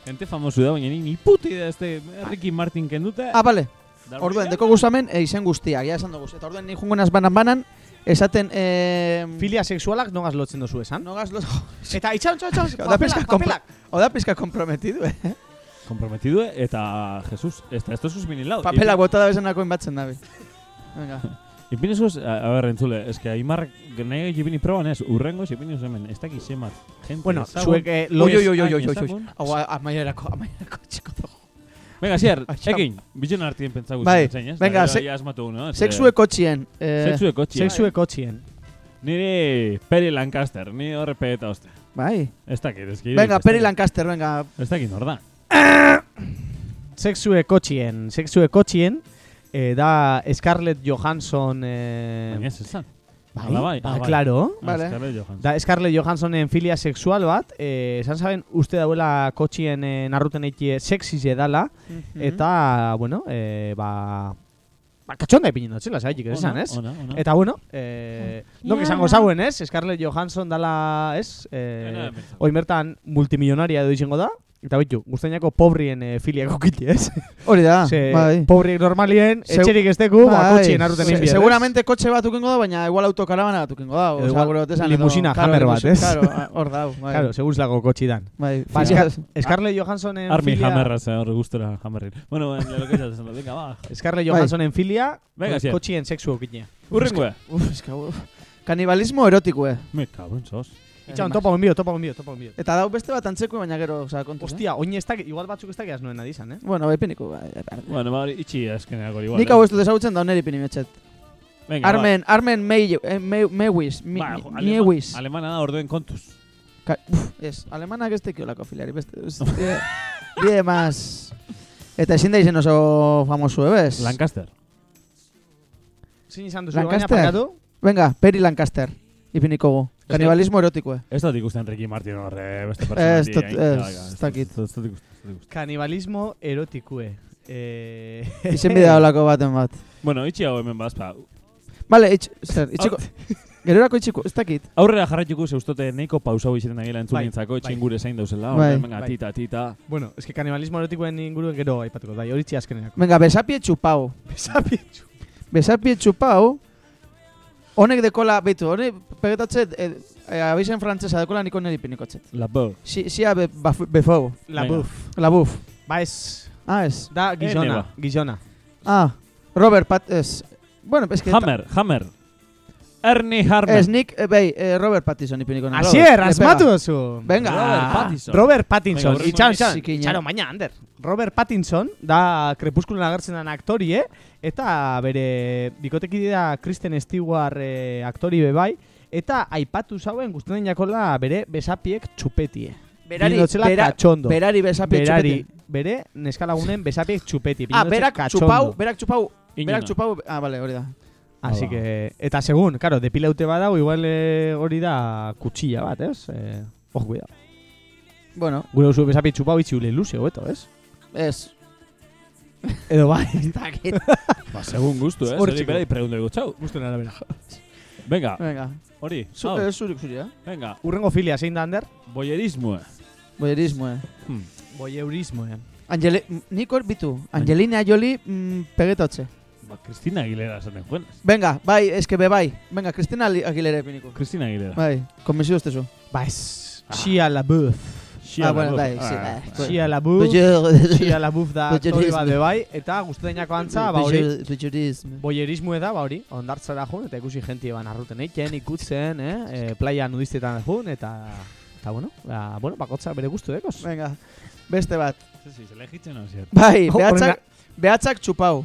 Gente famosu da, baina ni ni puta idea este Ricky Martin kendute. Ah, bale. Da Orduen, deko gustamen e, izen guztiak, ja esan dugu. Eta orduen, ni jungo naz banan-banan, esaten... Eh, Filia sexualak nogaz lotzen dozu esan. No gas los... Eta itxaron, txaron, txaron, Da pizka papelak, papelak. Oda pizka comprometido, eh? da. Comprometido eta Jesus, eta esto sus binilau. Papelak bota da bezenako inbatzen dabe. Venga. Ipinezuz, a, a ber, entzule, eske Aimar nahi jipini proban ez, urrengo ipinez hemen, ez dakiz zemat. Gente Bueno, ezagun. zuek eh, Oi, loiz... oi, oi, oi, oi, oi, ezagun. Hau, a- amaierako, amaierako txiko dago. Venga, zier, Aixam. ekin, bitzen artien pentsagu Bai, zein, ez? venga, se- asmatu uno, ez? Sexue kotxien. Eh, Sexue kotxi. Sexue kotxien. Nire Perry Lancaster, ni horre peta oste. Bai. Ez dakit, ez que... Venga, Perry Lancaster, venga. Ez dakit nor da. Sexue kotxien. Sexue kotxien. Eh, da Scarlett Johansson... Eh, Baina ez esan. bai, Hala bai, ba, claro. Ah, Vale. Scarlett Johansson. Da Scarlett Johanssonen filia sexual bat, eh, esan saben uste dauela kotxien eh, narruten eitie sexize dala, Mhm. eta, bueno, eh, ba, ba, katxonda ipinen dutxela, zabetik esan, Ona, ez? ona, ona. Eta, bueno, eh, nok izango zauen, ez? Scarlett Johansson dala, ez? Eh. Oimertan multimillonaria edo izango da, eta bitu, guztainako pobrien eh, filiako kiti, ez? Hori da, Ze, bai. pobriek normalien, etxerik ez deku, ba, Bai. kotxien narruten Se- inbier, ez? Seguramente kotxe bat ukingo da, baina igual autokarabana bat ukingo da. Edo igual gure batesan limusina claro, Hammer bat, ez? Claro, ah, hor da, bai. Claro, seguzlako kotxidan. Bai, Ba, filia- Scar Scarlett Johanssonen Armi filia... Hammerra ze hor gustora Hammerrin. Bueno, en lo que ya te venga, va. Scarlett Bai. Johanssonen filia, Venga, kotxien sexu okiña. Urrengoa. Uf, eska, uf. Kanibalismo erotikoe. Me cago en sos. Itxaron, topa onbio, topa onbio, topa onbio. Eta dau beste bat antzeko, baina gero, osea, kontu. Hostia, oin ez dakit, igual batzuk ez dakiaz nuen adizan, eh? Bueno, bai piniko. Bai, bai. Bueno, ba, hori itxi azkeneak hori igual. Nik hau ez dut ezagutzen da oneri pinimetxet. Venga, Armen, Armen Mei- eh, Mei- Mewis. Mi- Ba, ba, alema, alemana da orduen kontuz. Ka- uf, Ez, alemanak ez tekiolako afiliari, beste. ez, Die, die más. Eta ezin da izen oso famosu, ebes? Lancaster. Zin izan duzu, baina Lancaster. parkatu? Venga, Perry Lancaster. Ipiniko gu. Kanibalismo erotikoe. Ez dut ikusten Ricky Martin horre beste Ez personati. dut- hain, ez, ez dakit. Ez dut ikusten, ez dut. Kanibalismo erotikue. Eh... Izen bidea olako baten bat. Bueno, itxi hau hemen bazpa. Vale, itx, zer, itxiko. Gerorako itxiko, ez dakit. Aurrera jarraituko zeustote neiko pausau izaten nahiela Bai, entzulintzako, bai. etxin gure zain dauzela. Bai. Bai. Venga, Bai. tita, tita. bueno, es que kanibalismo erotikuen inguruen gero aipatuko da, hori txi azkeneako. Venga, besapie txupau. Besapietxu. Besapie txupau. Honek dekola, beitu, honek pegetatzet, e, e, abizen frantzesa dekola niko neri pinikotxet. La bo. Si, sia be, baf, befou, La Venga. buf. la buf. Ba ez, Ah, ez. da gizona, ba. gizona. Ah, Robert Pat, ez. Bueno, es que... Hammer, Hammer. Ernie Harmer. Ez nik, eh, bai, eh, Robert Pattinson ipiniko nahi. Asier, asmatu duzu. Venga. Robert Pattinson. Robert Pattinson, Venga, itxaron, zikina. itxaron, baina, Ander. Robert Pattinson, da Crepúsculo agertzen den aktorie, eta bere bikotekide da Kristen Stewart eh, aktori bebai, eta aipatu zauen guztien jakola bere besapiek txupetie. Berari, Binotzela bera, katxondo. berari besapie berari, txupete. bere neskalagunen besapiek txupeti. Ah, berak katxondo. txupau, berak txupau, berak txupau, ah, vale, hori da. Así que, eta segun, claro, depilaute badago, igual eh, hori da kutsilla bat, ez? Eh, ojo, cuidado. Bueno, Gure oso besapi txupau itxiule ilusio, beto, ez? ez. Edo bai. Ba, segun gustu, eh? Hor Zeri txiko. berai preguntu dugu, txau. Guztuen arabera. Venga, Venga, hori. Zu, hau, eh, zurik zuri, eh? Venga, Urrengo filia zein da, Ander? boyerismo. Boyerismo, eh? Hmm. Boyeurismo, eh. Angeli... Nik hor bitu. Angelina Jolie mm, pegetotxe. Ba, Cristina Aguilera esaten juenez. Venga, bai, eske be bai. Venga, Cristina Aguilera epiniko. Cristina Aguilera. Bai, komisio ustezu. Ba ez, Shia LaBeouf. Xia Ah, bueno, bai, sí, Ah, bai. bai. Shia LaBeouf. Shia LaBeouf da aktori bat bebai, eta guztudeinako antza, ba hori, Boyer- Boyerismo. da, ba hori, ondartzara jun, eta ikusi jentie ban arruten eiken, ikutzen, eh, e, playa nudistetan jun, eta, eta bueno, ba, bueno, bakotza bere gustu dekoz. Venga, beste bat. Sí, sí, selegitzen hau zier. Bai, Oh, behatzak, behatzak txupau.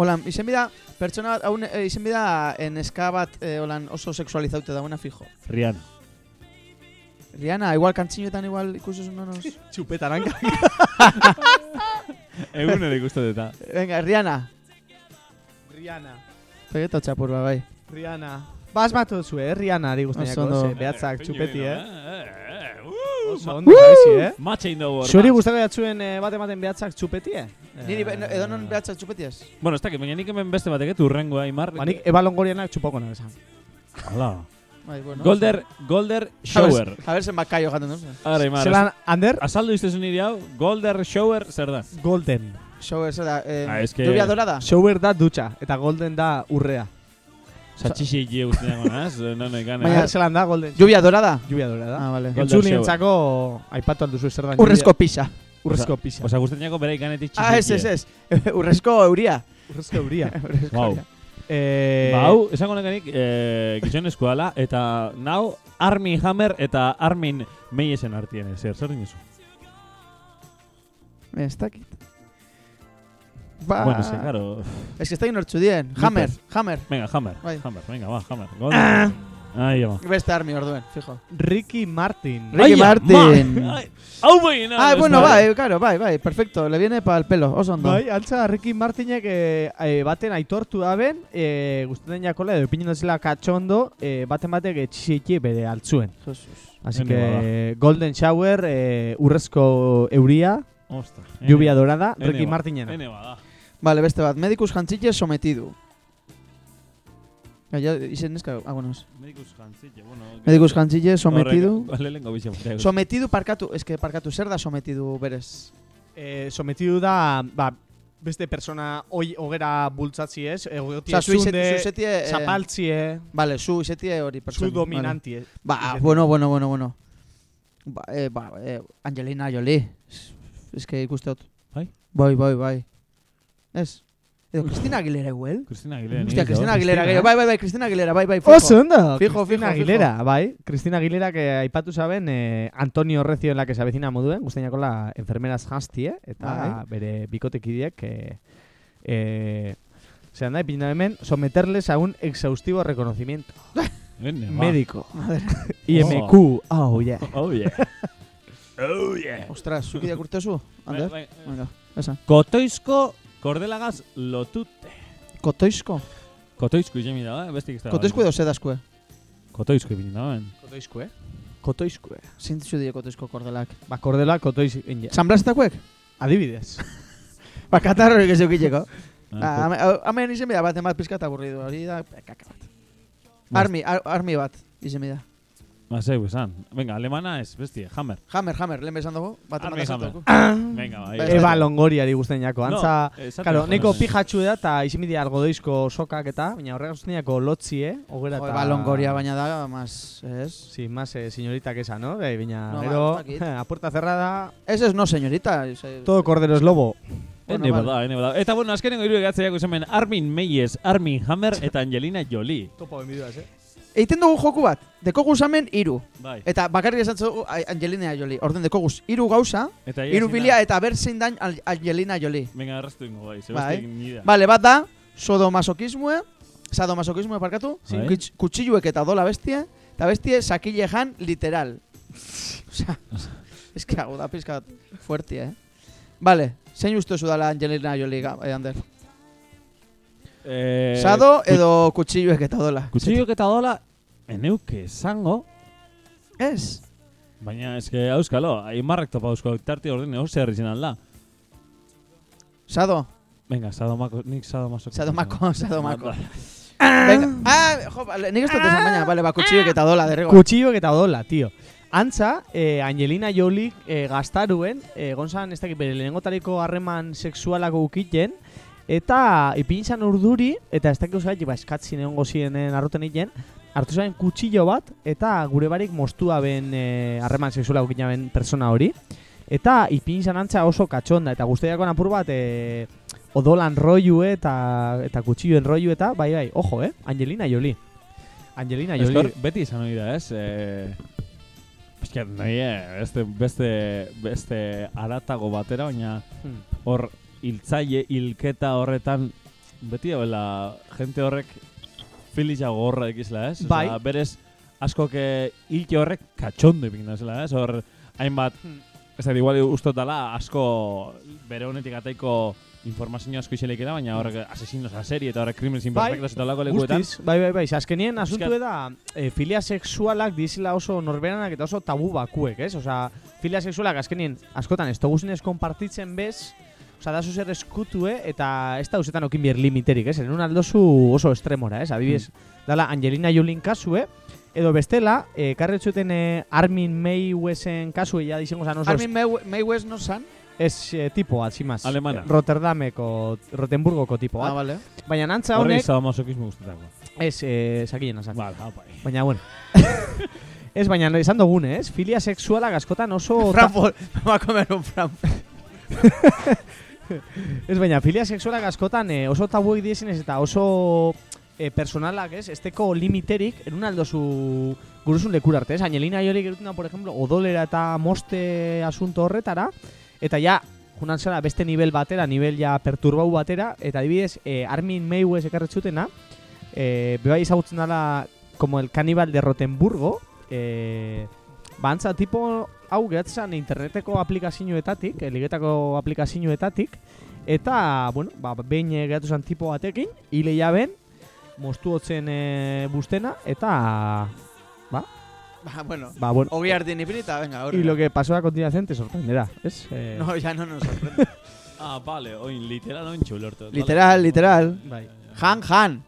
Holan, izen bida, pertsona bat, haun, eh, izen bida, en eska bat, eh, holan, oso sexualizaute dagoena fijo. Rihanna. Rihanna, igual kantzinetan igual ikusi zuen nonos. Txupetan hanka. Egunero ikusten eta. Venga, Rihanna. Rihanna. Pegeto txapur, ba, bai. Rihanna. Bas batu zu, eh? Rihanna ari ze behatzak txupeti, eh? Ondo, gaixi, eh? Matxe indo hor. Zuri gustako jatzuen eh, bat ematen behatzak txupeti, eh? Niri, be- edo non behatzak txupetiaz? Bueno, ez dakit, baina nik hemen beste batek etu urrengoa imar. Ba, nik Eba Longorianak txupoko nahi esan. Hala. Bai, bueno. Golder, Golder Shower. a ver zen bakaio jaten duzu. Ara, imar. Zelan, Ander? Azaldu iztezu niri hau, Golder Shower zer da? Golden. Show ez da, eh, Ah, es que- lluvia dorada. Shower da dutxa, eta Golden da urrea. Satxixi gie guztiak gonaz, no no ikan. Baina- Zelan da Golden. Lluvia dorada. Lluvia dora da. Ah, vale. Golden Entzunientzako aipatu alduzu zer da. Urrezko pisa. Urrezko pisa. Osa guztiak bere ikanetik txixi Ah, ez, ez, ez. Urrezko euria. Urrezko euria. Urrezko Wow. euria. Eh, Ba, hau, esango nekanik, eh, gizonezko dala, eta nau, Armin Hammer eta Armin Meiesen artien, zer, zer dinezu? Ez dakit. Ba... Bueno, sí, claro. Ez que ez dakit nortzu dien. Hammer, Hammer. Venga, Hammer, Bai. Hammer, venga, va, Hammer. Golden. Ahí va. Beste armi orduen, fijo. Ricky Martin. Ricky Ai, Martin. ma- Hau behin, Ah, bueno, bai, claro, bai, bai, perfecto. Le viene para el pelo, oso ondo. Bai, altza Ricky Martinek eh, eh, baten aitortu daben, eh, gustatzen jakola edo ipinen dozela katxondo, eh, baten batek etxiki bere altzuen. Jesus. Así que Golden Shower, eh, urrezko euria, Ostra. lluvia dorada, Ricky Martinena. Ene bada. Vale, beste bat. Medicus jantzitxe sometidu. Ja, izen neska, ah, bueno, ez. Medicus jantzitxe, bueno. Medicus jantzitxe sometidu. Lehenko bixe. Sometidu parkatu, eske parkatu, zer da sometidu berez? Eh, sometidu da, ba, beste persona oi, ogera bultzatzi ez, egotie Osa, zu izet- zunde, zu eh, zapaltzie, Vale, zu izetie hori zu pertsona. dominanti. eh. Ba, Izetie. bueno, bueno, bueno, bueno. Ba, eh, ba, eh, Angelina Jolie. Es- Es que ikusteot. Bai? Bai, bai, bai. Ez. Edo Cristina Aguilera igual. Cristina Aguilera. Hostia, Cristina. Aguilera, Cristina. gehiago. Bai, bai, bai, Cristina Aguilera, bai, bai, fijo. Oso ondo! Fijo, Cristina fijo, Aguilera, bai. Cristina Aguilera, que aipatu saben, eh, Antonio Recio en la que se avecina moduen, guztiinako la enfermeras jastie, eta Bai. bere bikotekideek, eh, eh, Zeran da, ipina hemen, someterles a un exhaustivo reconocimiento médico. Madre. IMQ, oh yeah. Oh, yeah. oh, yeah. Ostras, zuki diakurtezu? Ander? Bai, bai. Venga, esan. Kotoizko kordelagaz lotute. Kotoizko? Kotoizko izemi da, eh? bestik ez da. Kotoizko edo sedazkoe? Kotoizko ibili da, ben. Kotoizko, eh? Kotoizko, eh? Zintzu die kotoizko kordelak. Ba, kordela kotoiz inge. Sanblaztakoek? Adibidez. Ba, katarrorik ez eukiteko. Ah, Ah, Hemen izen bida bat, emat pizkat aburridu. Hori da, kaka bat. Armi, ar- armi bat, izen bida. Ba, zeu esan. Venga, alemana ez, bestie, hammer. Hammer, hammer, lehen bezan dugu. Bat Armi Hammer. Venga, bai. Bai, Eba Longoriari guztien jako. Antza, No, Karo, neko pijatxu da eta izimidia algodoizko sokak eta, baina horrega guztienako lotzie, ogera Jo, eta... ba, longoria baina da, mas, ez? Sí, más eh, señorita que esa, ¿no? Eh, baina, No, gero, ba, dakit. a puerta cerrada, Ez ez, no, señorita. ese- todo cordero es lobo. Bueno, Ene bada, ene bada. Eta bueno, azkenengo hiru egatzea hemen Armin Meyes, Armin Hammer eta Angelina Jolie. Topo benbiduaz, eh? Eiten dugu joku bat, dekoguz hemen iru. Bai. Eta bakarrik esan ai, Angelina Jolie. Orden dekoguz iru gauza, Eta iru filia eta ber zein dain Angelina Jolie. Venga, erraztu ingo bai, Bai. Vale, bat da, sodomasokismoe, sadomasokismoe parkatu, Bai. kuts- kutsilluek eta dola bestie, eta bestie sakile jan literal. Osea, es que hau da pizkat fuertia, eh? Vale, zein uste zu dala Angelina Jolie, ga- eh, Ander? Eh, Sado edo kutsilluek eta dola? Kutsilloak eta dola, eneuke esango, Ez. baina eske auskalo, aimarrek topa eusko tarte ordine hor zer izan alda. Sado, Venga, sadomako, nik sadomako. sadomako, sadomako. Bai. Venga, ah, jo, nik ez dut esan baina, vale, ba, kutsilluek eta dola, derrego. Kutsilloek eta odola, tío. Antza, eh, Angelina Jolie eh, gaztaruen, eh, gonzan ez dakit bere lehenengotariko harreman sexualako ukiten, eta ipintzan urduri, eta ez dakit osatik, ba, eskatzin egon gozienen arroten egiten, hartu zuen kutsillo bat, eta gure barik mostua ben eh, harreman sexualako ukiten ben persona hori. Eta ipintzan antza oso katxonda, eta guztiako apur bat, eh, odolan roiu eta, eta kutsilloen roiu eta, bai, bai, ojo, eh? Angelina Jolie. Angelina Jolie. Eskor, beti izan hori da, ez? Eh, Piskat, nahi, eh, beste, beste, beste aratago batera, baina Hmm. Hiltzaile, hilketa horretan, beti habela, jente horrek filitza gorra ekizla, ez? Bai. Osea, berez, askok eh, hilke horrek katxondo ipin da zela, ez? Hor, hainbat, Hmm. ez da, igual ustot dala, asko bere honetik ataiko informazio asko iseleik da, baina horrek asesinos a serie eta horrek krimen sin Bai, perfectos eta olako lekuetan. Guztiz, bai, bai, bai, azkenien asuntu Euskat- da e, filia sexualak dizela oso norberanak eta oso tabu bakuek, ez? Osea, filia sexualak azkenien askotan ez toguzinez konpartitzen bez, Osa, da zer eskutue eta ez da usetan okin bier limiterik, ez? Enun aldozu oso estremora, ez? Adibidez, dala Angelina Jolien kasue, edo bestela, e, karretxuten e, Armin Maywezen kasue, ja dizengo zan oso Armin May- Mayweather no san? ez e, tipo bat, zimaz. Alemana. Rotterdameko, Rotenburgoko tipo Ah, vale. Baina nantza Horri honek, sadomasokismo guztetako. ez, e, sakien azan. Bale, haupa. Baina, bueno. ez, baina esan dugune, ez? Filia sexualak askotan oso... Frankfurt, me va a comer un Frankfurt. Ez baina, filia sexualak askotan eh, oso tabuek diezinez eta oso eh, personalak, ez? Esteko limiterik, enun aldozu guruzun lekur arte, ez? Angelina Jolie gerutuna, por ejemplo, odolera eta moste asunto horretara, eta ja, junan zara beste nivel batera, nivel ja perturbau batera, eta adibidez, eh, Armin Mayweather ekarretzutena, eh, bebai ezagutzen dela como el caníbal de Rotenburgo, eh, bantza tipo hau geratzen interneteko aplikazioetatik, eh, ligetako aplikazioetatik, eta, bueno, ba, behin eh, geratu zen tipo batekin, hile jaben, moztu hotzen e, bustena, eta, Va, bueno. ba, bueno, Ogi ardien ipinita, venga, ahora. y lo que pasó a continuación te sorprenderá, ¿es? Eh, No, ya no nos sorprende. Ah, bale, oin literal oin txulortu. literal, literal. bai. Han, Han.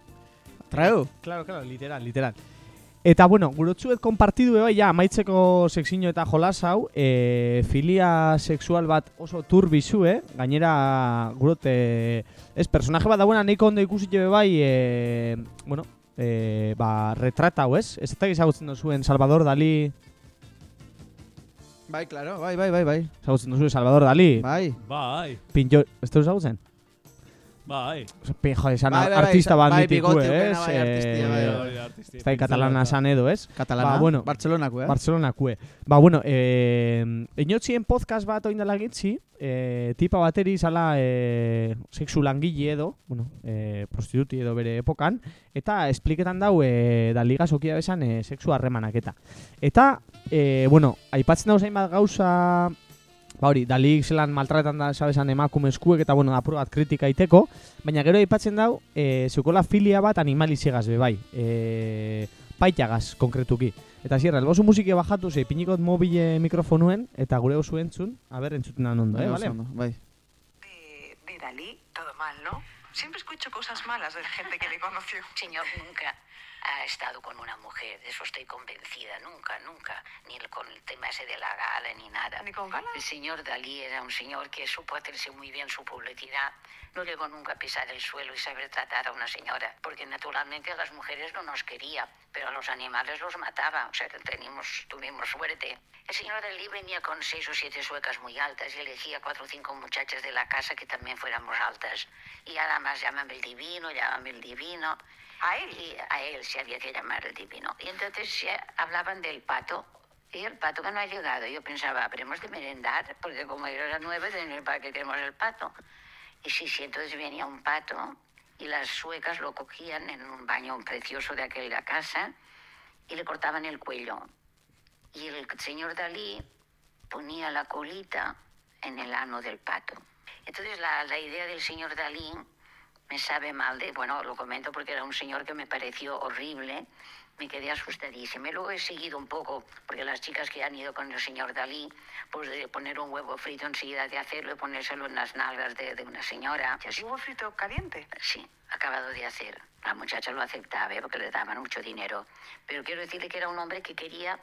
Trau. Claro, claro, literal, literal. Eta, bueno, gurotzuet konpartidu bai, ja, amaitzeko sexino eta jolas hau, e, filia sexual bat oso turbizue, gainera, gurot, e, ez, personaje bat dagoena nahiko ondo ikusi be bai, e, bueno, e, ba, retrata hau, ez? Ez eta ezagutzen duzuen Salvador Dali, Bai, claro, bai, bai, bai, bai. ezagutzen duzuen Salvador Dali, Bai. Bai, pinjo, ez da ezagutzen? Bai. Oso, Pin, jo, esan Bai, bai, bai, artista bat bai, mitiku, bigote ez? ukena, bai, artistia, bai, Eh, ez da katalana esan edo, ez? Katalana. Ba, bueno. Bartzelonako, eh? Bartzelonakue. Ba, bueno, eh, inotzien podcast bat oindala gitzi, eh, tipa bateri zala eh, sexu langile edo, bueno, eh, prostituti edo bere epokan, eta espliketan dau eh, da liga sokia besan eh, sexu harremanak eta. Eta, eh, bueno, aipatzen dauz hainbat gauza, ba hori, dalik zelan maltratan da sabesan emakume eskuek eta bueno, apur bat kritika iteko, baina gero aipatzen dau, eh, zeukola filia bat animalizigaz be bai, eh, paitagaz konkretuki. Eta zierra, elbozu musike bajatu ze, pinikot mobile mikrofonuen, eta gure oso entzun, a ber, entzuten da ondo, eh, ondo, Bai. de, de Dalí, todo mal, ¿no? Siempre escucho cosas malas de gente que le conoció. Señor nunca ha estado con una mujer, de eso estoy convencida, nunca, nunca, ni con el tema ese de la gala ni nada. ¿Ni con ganas? El señor Dalí era un señor que supo hacerse muy bien su publicidad, no llegó nunca a pisar el suelo y saber tratar a una señora, porque naturalmente a las mujeres no nos quería, pero a los animales los mataba, o sea que teníamos, tuvimos suerte. El señor Dalí venía con seis o siete suecas muy altas y elegía cuatro o cinco muchachas de la casa que también fuéramos altas. Y ahora más llámame el divino, llámame el divino. A él. Y a él se había que llamar el divino. Y entonces se hablaban del pato. Y el pato que no ha llegado. Yo pensaba, habremos de merendar, porque como era las nueve, ¿para qué queremos el pato? Y sí, sí, entonces venía un pato y las suecas lo cogían en un baño precioso de aquella casa y le cortaban el cuello. Y el señor Dalí ponía la colita en el ano del pato. Entonces la, la idea del señor Dalí me sabe mal de, bueno, lo comento porque era un señor que me pareció horrible, me quedé asustadísima. Y luego he seguido un poco, porque las chicas que han ido con el señor Dalí, pues de poner un huevo frito enseguida de hacerlo y ponérselo en las nalgas de, de una señora. Y ¿Hubo frito caliente? Sí, acabado de hacer. La muchacha lo aceptaba ¿eh? porque le daban mucho dinero. Pero quiero decirle que era un hombre que quería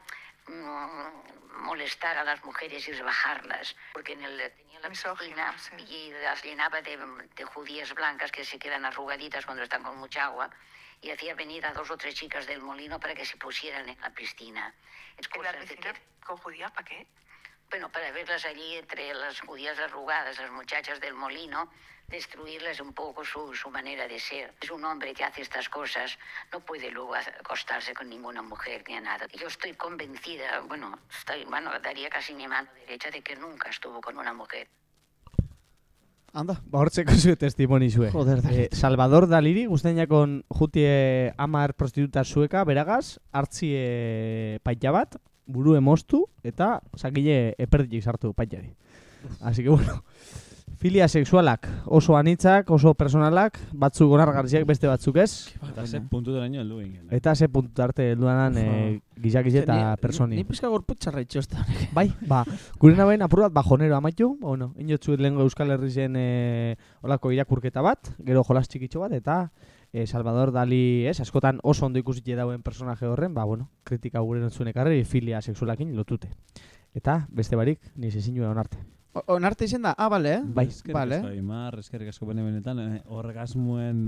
molestar a las mujeres y rebajarlas. Porque en el, tenía la piscina sí. y las llenaba de, de judías blancas que se quedan arrugaditas cuando están con mucha agua. Y hacía venir a dos o tres chicas del molino para que se pusieran en la piscina. Es ¿En la piscina que- con judía? ¿Para qué? bueno, para verlas allí entre las judías arrugadas, las muchachas del molino, destruirles un poco su, su manera de ser. Es un hombre que hace estas cosas, no puede luego acostarse con ninguna mujer ni a nada. Yo estoy convencida, bueno, estoy, bueno, daría casi mi mano derecha de que nunca estuvo con una mujer. Anda. Ba, hortzeko zue testimoni zue. Joder. Eh, Salvador Daliri, guzteinakon jutie amar prostituta zueka, beragaz, hartzie paita bat, buru emoztu, eta sakile eperditik sartu paitari. Así que bueno, filia sexualak oso anitzak, oso personalak, batzuk onargarriak beste batzuk ez, Eta ze puntuteraino heldu egin. eta ze puntu arte helduanan e, gizakize eta personi. Ni pizka gorputxarra itxosta honek. Bai, ba, gure nabein apur bat bajonero amaitu, ba, bueno, inotzu lehengo Euskal Herri zen e, olako irakurketa bat, gero jolas txikitxo bat, eta e, Salvador Dali, ez, askotan oso ondo ikusitxe dauen personaje horren, ba, bueno, kritika gure entzun ekarri filia sexualakin lotute. Eta, beste barik, ni zezinua onarte. O- Onarte izen da? Ah, bale, eh? Bai, Eskerrik Vale. asko, Aimar, eskerrik asko bene benetan, eh, orgasmuen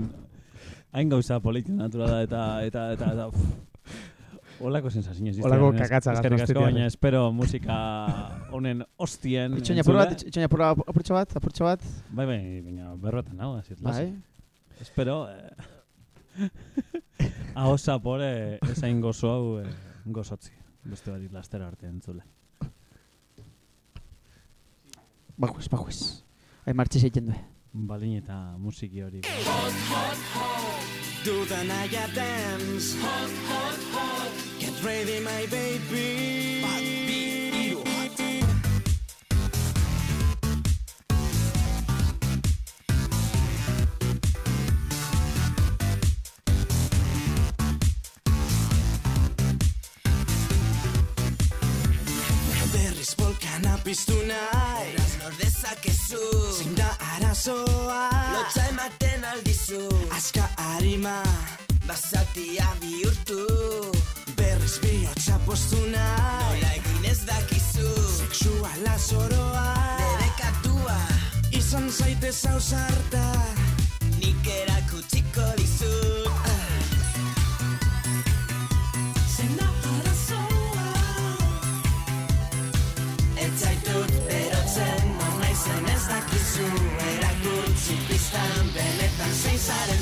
hain gauza politi natura da, eta, eta, eta, eta, pff, Olako sensazio ez Holako kakatza Eskerrik asko, baina espero musika honen ostien Itxoina apur bat, itxoina apur apurtxo bat, apurtxo bat. Bai, bai, baina berrotan hau, azit, Bai. Espero, eh, hau zapore ezain gozo hau eh, gozotzi. Beste barik lastera arte entzule. Bajuez, bajuez. Hai martxe zeiten du. Balin eta musiki hori. Do the Naya dance. Hot, hot, hot. Get ready, my baby. Bad Polkana piztu nahi. Nor dezakezu. Zein da arazoa. Lotza ematen aldizu. Azka harima Basatia bihurtu. Berriz bihotza postu nahi. Nola egin ez dakizu. Sexuala zoroa. Dedekatua Izan zaitez hausarta Nik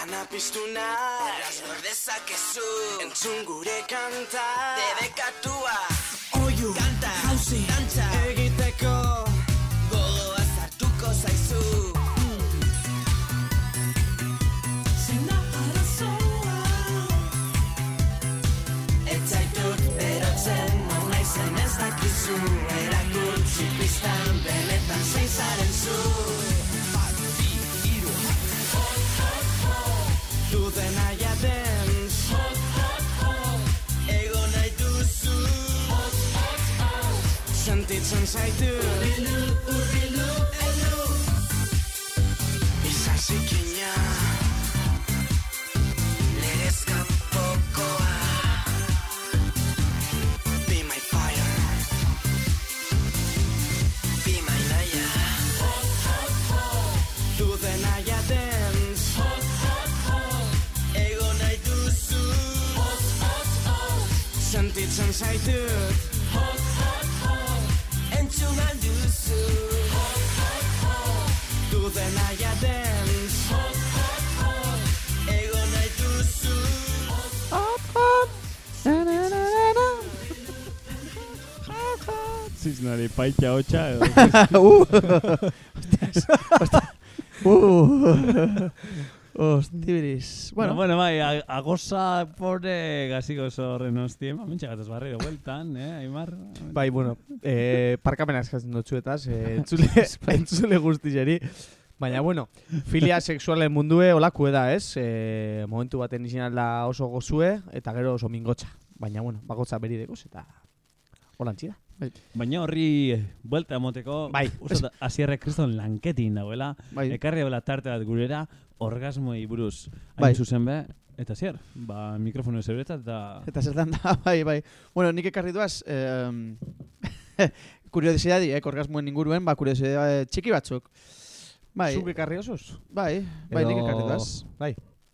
Polkana piztu nahi nor dezakezu Entzun gure kanta Debekatua Paita hotxa edo. Uh. Ostibiriz. Bueno, Bueno, bueno, bai, a- agosa pore gaziko oso horren hostien, ba, mentxe gataz barriro, bueltan, eh, Aimar? Bai, bueno, eh, parkamena eskatzen dutxuetaz, eh, entzule, entzule guztizeri. Baina, bueno, filia sexualen mundue olakue da, ez? Eh, momentu baten izin alda oso gozue, eta gero oso mingotxa. Baina, bueno, bakotza beri dekoz, eta holantzi da. Baina horri eh, buelta emoteko, Bai. uste da, azierre kriston lanketin dauela, bai. ekarri dauela tarte bat gurera, orgasmoi buruz, hain Bai. zuzen be, eta zier, ba, mikrofono zeuretzat, eta... Eta zertan da, bai, bai. Bueno, nik ekarri duaz, eh, kuriosidadi, eh, orgasmoen inguruen, ba, kuriosidade txiki batzuk. Bai, Zuk ekarri osuz? bai, bai, nik ekarri duaz. Bai.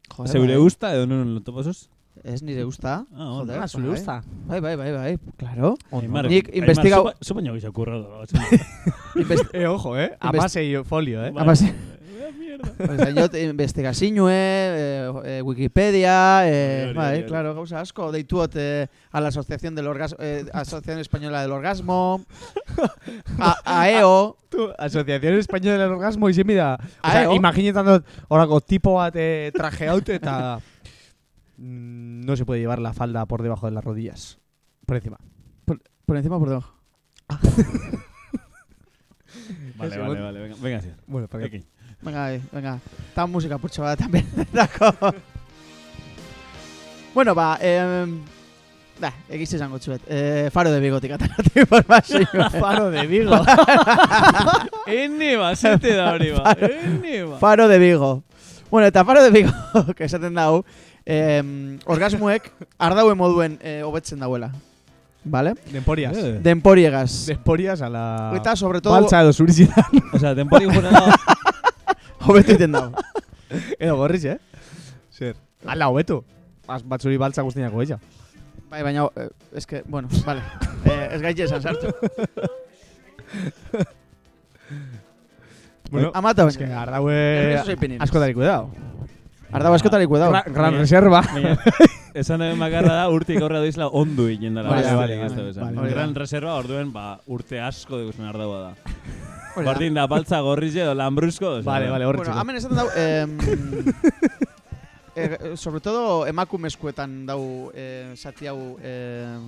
Joder, Zeure bai. usta edo non lo topasuz? Ez nire usta. Ah, on. Joder, Ah, zure bai. usta. Bai, bai, bai, bai, claro. Aimar, Nik investigau- zu Zu baino gisa kurrado. Invest Eh, ojo, eh? Invest- Amasei folio, eh? Amas- Eh. Pues zainot investigazioe, eh, eh, Wikipedia, eh, bai, claro, gauza asko. Deituot eh, a la Asociación del Orgasmo, eh, Asociación Española del Orgasmo, a, AEO, Tu, Asociación Española del Orgasmo izen bida. Ah, Osea, ego. imaginetan dut, horako tipo bat eh, traje haute eta... no se puede llevar la falda por debajo de las rodillas. Por encima. por encima por debajo. Vale, vale, vale. Venga, venga, sí. Bueno, para Ekin. Venga, ahí, venga. Está música putxa bat también. Bueno, ba, eh, da, egiz izango txuet. Eh, faro de bigotik ataratu informazioa. Faro de ba, zete da hori ba. Faro de Vigo. Bueno, eta Faro de Vigo, que esaten dau, eh, orgasmuek ardaue moduen eh, hobetzen dauela. Vale? Denporias. Eh. Denporiegaz. Denporias a la... Eta, sobre todo, Baltza edo zurizidan. O sea, tempori gure da. hobetu iten dau. edo gorriz, eh? Zer. Ala, hobetu. Az batzuri baltza guztienako ella. Bai, baina, eh, eske, bueno, vale. Eh, ez gaitxe esan sartu. Bueno, Amata es que baina. ardaue... Nervioso soy pinines. Arda baskotarik dau. Gran, gran reserva. Esan den bakarra da urtik aurra doizla ondu egin dela. Vale, vale, vale, da esan. vale. Gran reserva orduen, ba, urte asko deguzun ardaua da. Bardin da, baltza gorrize edo lambruzko. osea, Vale, vale, horretxiko. Bueno, hemen esaten dau, em, eh, sobre todo emakumezkoetan dau eh, zati hau eh,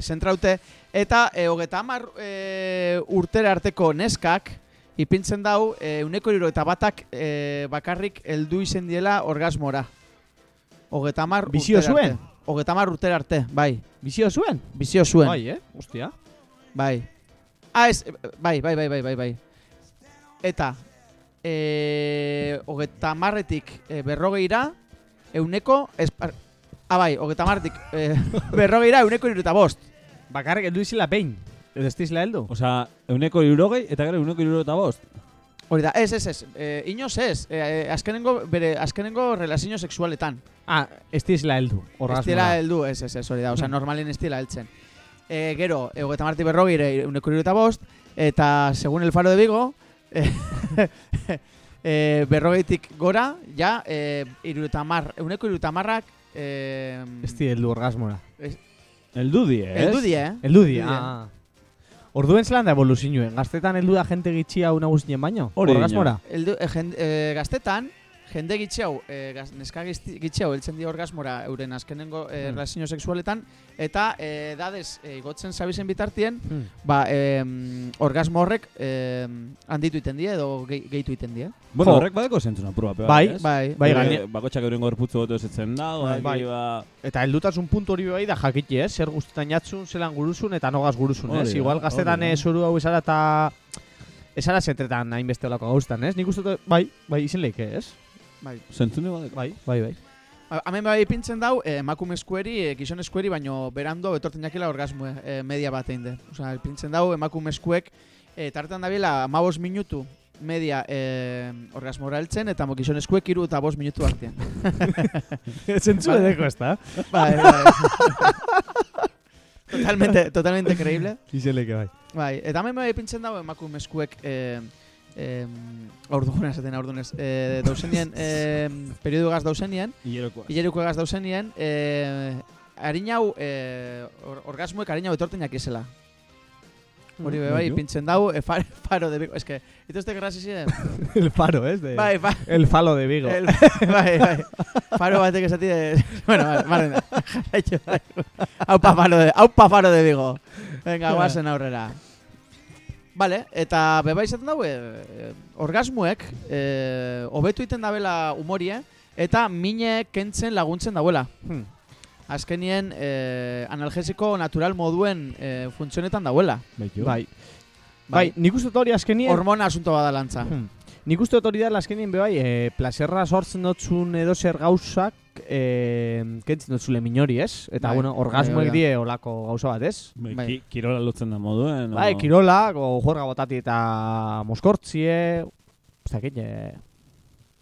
zentraute. Eta eh, hogeta hamar eh, urtera arteko neskak, ipintzen dau, eh, uneko iruro eta batak eh, bakarrik heldu izen diela orgasmora. Hogeta hamar Bizio zuen? Hogeta hamar urtera arte, bai. Bizio zuen? Bizio zuen, Bai, eh? Hostia. bai. Ah, ez, bai, bai, bai, bai, bai, bai. Eta, eh, hogeta marretik eh, berrogeira, euneko, ez, ah, bai, hogeta marretik eh, berrogeira, euneko iruruta bost. Bakarrik heldu izila behin. Edo ez dizela heldu? Osea, euneko irurogei eta gero euneko iruro eta bost. Hori da, ez, ez, ez, eh, inoz ez, eh, azkenengo, bere, azkenengo relazio sexualetan. Ah, ez dizela heldu. Ez Orgasmoa. dira heldu, ez, ez, ez, hori da, osea, normalen ez dira heltzen. E, gero, hogeta marretik berrogeire, euneko iruruta bost, eta segun el faro de Vigo, eh, eh, berrogeitik gora, ja, eh, iruruta mar, euneko iruruta marrak, eh, Ez di heldu orgasmora. Eldu die, ez? heldu die, eh? Di, Heldu die. ah. Orduen zelan da evoluzioen. Gaztetan heldu da jente gitxia una guztien baino? Hori Orgasmora? Eldu, eh, jen- eh, gaztetan, jende gitxi hau, eh, gaz, neska gitxi hau heltzen die orgasmora euren azkenengo eh, Hmm. relazio sexualetan, eta eh, edadez eh, igotzen zabizen bitartien, Hmm. ba, eh, orgasmo horrek eh, handitu iten die edo gehi- gehitu iten die. Bueno, horrek badeko zentzuna proba, peba, Bai, ez? Bai, Bai, Bere- gaine- Bakotxak euren gorputzu gotu ezetzen da, Bai, bai, bai. ba... Eta heldutasun puntu hori bai da jakiti, eh? Zer guztetan jatzun, zelan guruzun eta nogaz guruzun, ez? Igual gaztetan zoru hau esara eta... Esara zetretan hainbeste olako gauztan, ez? Nik uste bai, bai, izen leike, ez? Bai. Zentzune badeko. Bai, bai, bai. Ba, Hemen bai ipintzen dau, eh, emakumezkoeri, eh, gizonezkoeri, baino berando betortzen jakila orgasmo eh, media bat egin de. Osea, ipintzen dau emakumezkoek, eh, tartan dabiela, amabos minutu media eh, orgasmora heltzen, eta gizonezkoek iru eta bost minutu artean. Zentzu edeko, ez da? bai, bai. totalmente, totalmente creíble. Izen leike, bai. Bai, eta hemen bai ipintzen dau emakumezkoek eh, eh, aurduguna esaten aurdunez, eh, dauzenien, eh, periodu gaz dauzenien, Hilerokoa. hileruko egaz dauzenien, eh, harinau, eh, or, orgasmoek harinau etorten jakizela. Hori be, bai, Bai, pintzen dau, e, far, faro de Vigo. Es que, ituzte grasi ziren? El faro, ez? De... bai, bai, El falo de Vigo. el, bai, bai. Faro batek esati de... Bueno, vale, vale, jarraitu, bai. Faro de, aupa faro de Vigo. Venga, guazen aurrera. Vale, eta beba izaten dau, eh, orgasmuek, eh, hobetu iten dabela umorie, eta mine kentzen laguntzen dauela. Hmm. Azkenien eh, analgesiko natural moduen eh, funtzionetan dauela. Bai, jo. Bai. Bai, nik uste hori azkenien... Hormona asunto badalantza. Hmm. Nik uste hori da azkenien be bai, e, placerra sortzen dotzun edo zer gauzak e, kentzen dotzule minori, ez? Eta, Bai, bueno, bai, orgasmoek hori die olako gauza bat, ez? Bai, Bai. ki- Kirola lotzen da moduen. Bai, o- kirola, go, juerga botati eta moskortzie, ez eh,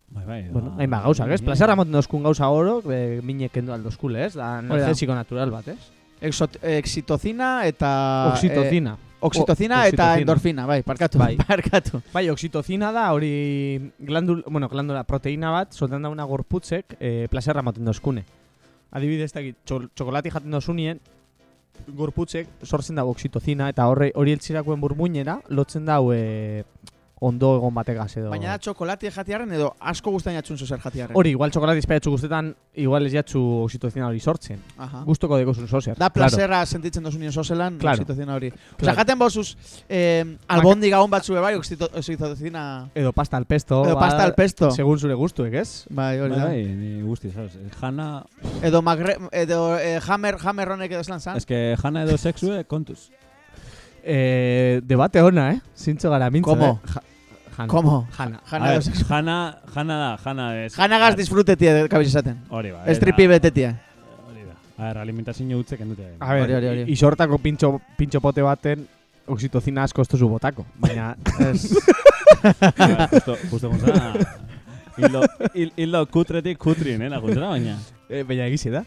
Bai, bai. bueno, ba, hainbat gauzak, ez? ni- Plazerra moten dozkun gauza oro, e, minek kendu aldozkule, ez? Da, Hori analgesiko natural bat, ez? Exot, exitozina eta... Oxitocina. Eh, oxitocina O- eta oxitocina. endorfina, bai, parkatu. Bai. parkatu. Bai, oxitocina da hori glandul, bueno, glandula proteina bat, soltan dauna gorputzek e, plazerra moten dozkune. Adibidez, txol- txokolati jaten dozunien, gorputzek sortzen dago oxitocina eta horre hori eltzirakoen burmuinera lotzen dau e, ondo egon bategaz edo. Baina da txokolatia jatiarren edo asko guztain jatxun zozer jatiarren. Hori, igual txokolati espaiatzu guztetan, igual ez jatzu oxitocina hori sortzen. Aha. Gustoko dekozun sozer. Da plazerra sentitzen dozunien zozelan, Claro. oxitocina hori. Osea, Claro. jaten bozuz, eh, albondiga hon batzu bai, oxito- oxitocina... Edo pasta al pesto. Edo pasta al pesto. Segun zure gustuek, ez? Bai, Bai, hori da. bai, ni guzti, sabes? Jana, Edo, magre, edo eh, hammer, hammer honek edo eslan zan. es que jana edo sexue kontuz. Eh, debate ona, eh? Zintzo gara mintzo, Komo? eh? Ja, jana. Komo? Jana. Jana A ver, sexu. Jana, jana da, jana es. Janagaz disfrutetia kabiz esaten. Hori ba. Estripi betetia. Hori da. A ver, alimentazio utzek endute. A ver, Hori, hori, hori. isortako pintxo, pintxo pote baten oxitocina asko ez duzu botako. Baina, Ez. Justo, justo gonzara. Hildo, hil- hildo kutretik kutrien, eh, laguntzera, baina. eh, baina egize da.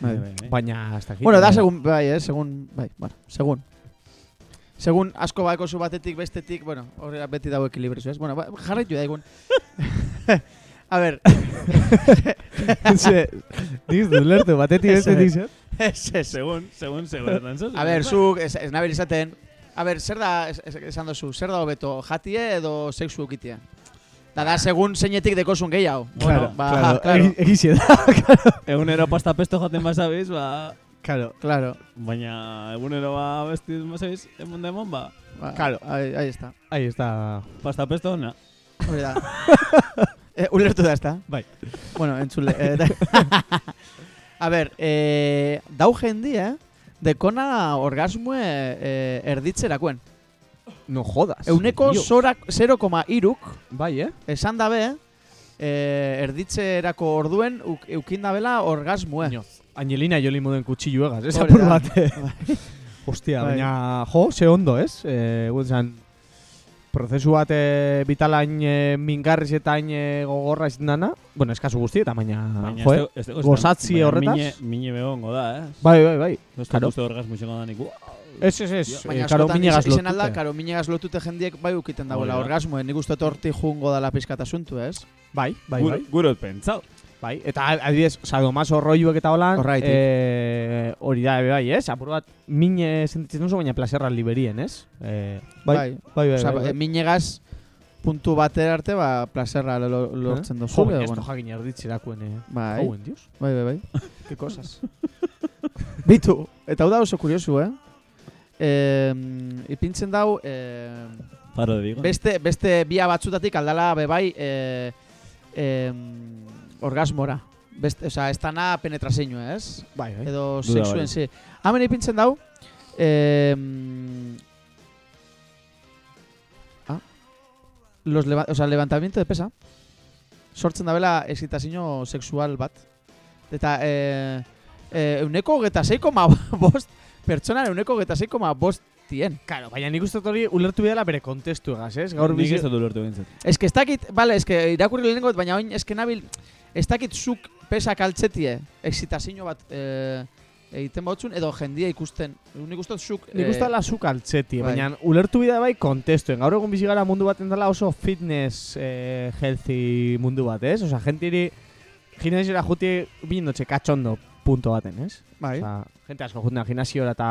Bai. bai. Baina, hasta aquí. Bueno, da segun, bai, eh, segun, bai, bueno, segun. Segun asko baeko zu batetik, bestetik, bueno, hori beti dago ekilibrizu, ez? Bueno, ba, jarraitu da egun. A ber, Ze, Nik du lertu, batetik bestetik ez. zer? ez, ez. Segun, segun, segun. A ber, zuk, ez, ez nabil izaten, a ber, zer da, es, es, esan dozu, zer da hobeto, jatie edo sexu ukitia? Da, da, segun zeinetik dekozun gehiago. Claro, ba, claro, claro, egi- egize da. Egunero pasta pesto jaten basabiz, ba... Claro. claro. Baina egunero ba bestiz basabiz, emon demon, ba... Ba, Claro. Ahí, ahí está. Ahí está. Pasta pesto, ona. Hori da. eh, ulertu da, ezta? Bai. Bueno, entzule. Eh, da- a ber, eh, dau jendia, dekona orgasmue eh, erditzerakoen. No jodas. Euneko zora- 0,iruk Bai, eh? esan dabe, eh, erditzerako orduen uk, eukin dabela orgasmue. Inoz. Angelina Jolie moden kutsillu egaz, ez apur da. bat. eh. Hostia, Bai. baina, jo, ze ondo, ez? Eh, guen zan, prozesu bat eh, bitalain eh, mingarriz eta hain eh, gogorra izan dana. Bueno, eskazu guztietan, baina, Baina jo, ez ez gozatzi baina horretaz? Mine, mine begongo da, eh? Bai, bai, bai. Ez dut uste orgasmo izango da nik. Ez, ez, ez. Baina karo, askotan minegaz izen- izen alda, lotute. karo, minegaz lotute jendiek bai ukiten dagoela da. orgasmue. Nik uste torti jungo dala pizkat asuntu, ez? Bai, bai, bai. Gurot pentsau. Bai, eta adibidez, sadomaso rolluek eta holan, eh, hori da, ebe bai, ez? Apur bat, mine sentitzen duzu, baina plazerra liberien, ez? Eh, bai, bai, bai, bai, bai, bai. minegaz puntu batera arte, ba, plazerra lo, lortzen Jo, dozu. baina ez du jakin erditzerakuen, eh. Bai, dios. bai, bai, bai. Qué cosas. Bitu, eta hau da oso kuriosu, eh? Eh, ipintzen dau, eh, Paro de digo. beste, beste bia batzutatik aldala bebai eh, eh, orgasmora. Beste, oza, ez dana penetrazeinu, ez? Bai, bai. Edo sexuen, zi. Hemen ipintzen dau, eh, ah, los leva o sea, levantamiento de pesa, sortzen dabela excitazio sexual bat. Eta eh, eh, euneko geta 6,5 bost, pertsona euneko geta 6,5 tien. Claro, baina nik uste hori ulertu bidala bere kontestu egaz, ez? Gaur Nik bizi... ez dut ulertu bintzat. Ez que ez dakit, bale, ez que irakurri lehenengo, baina oin ez que nabil, ez dakit zuk pesak altzetie, excitazio bat eh, egiten bautxun, edo jendia ikusten. Nik uste zuk... Nik uste dela zuk altzeti, bai. baina ulertu bida bai kontestuen. Gaur egun bizi gara mundu baten dela oso fitness eh, healthy mundu bat, ez? Osa, gentiri gimnasiora juti binotxe katxondo punto baten, ez? Bai. Osa, gente asko juten gimnasiora eta...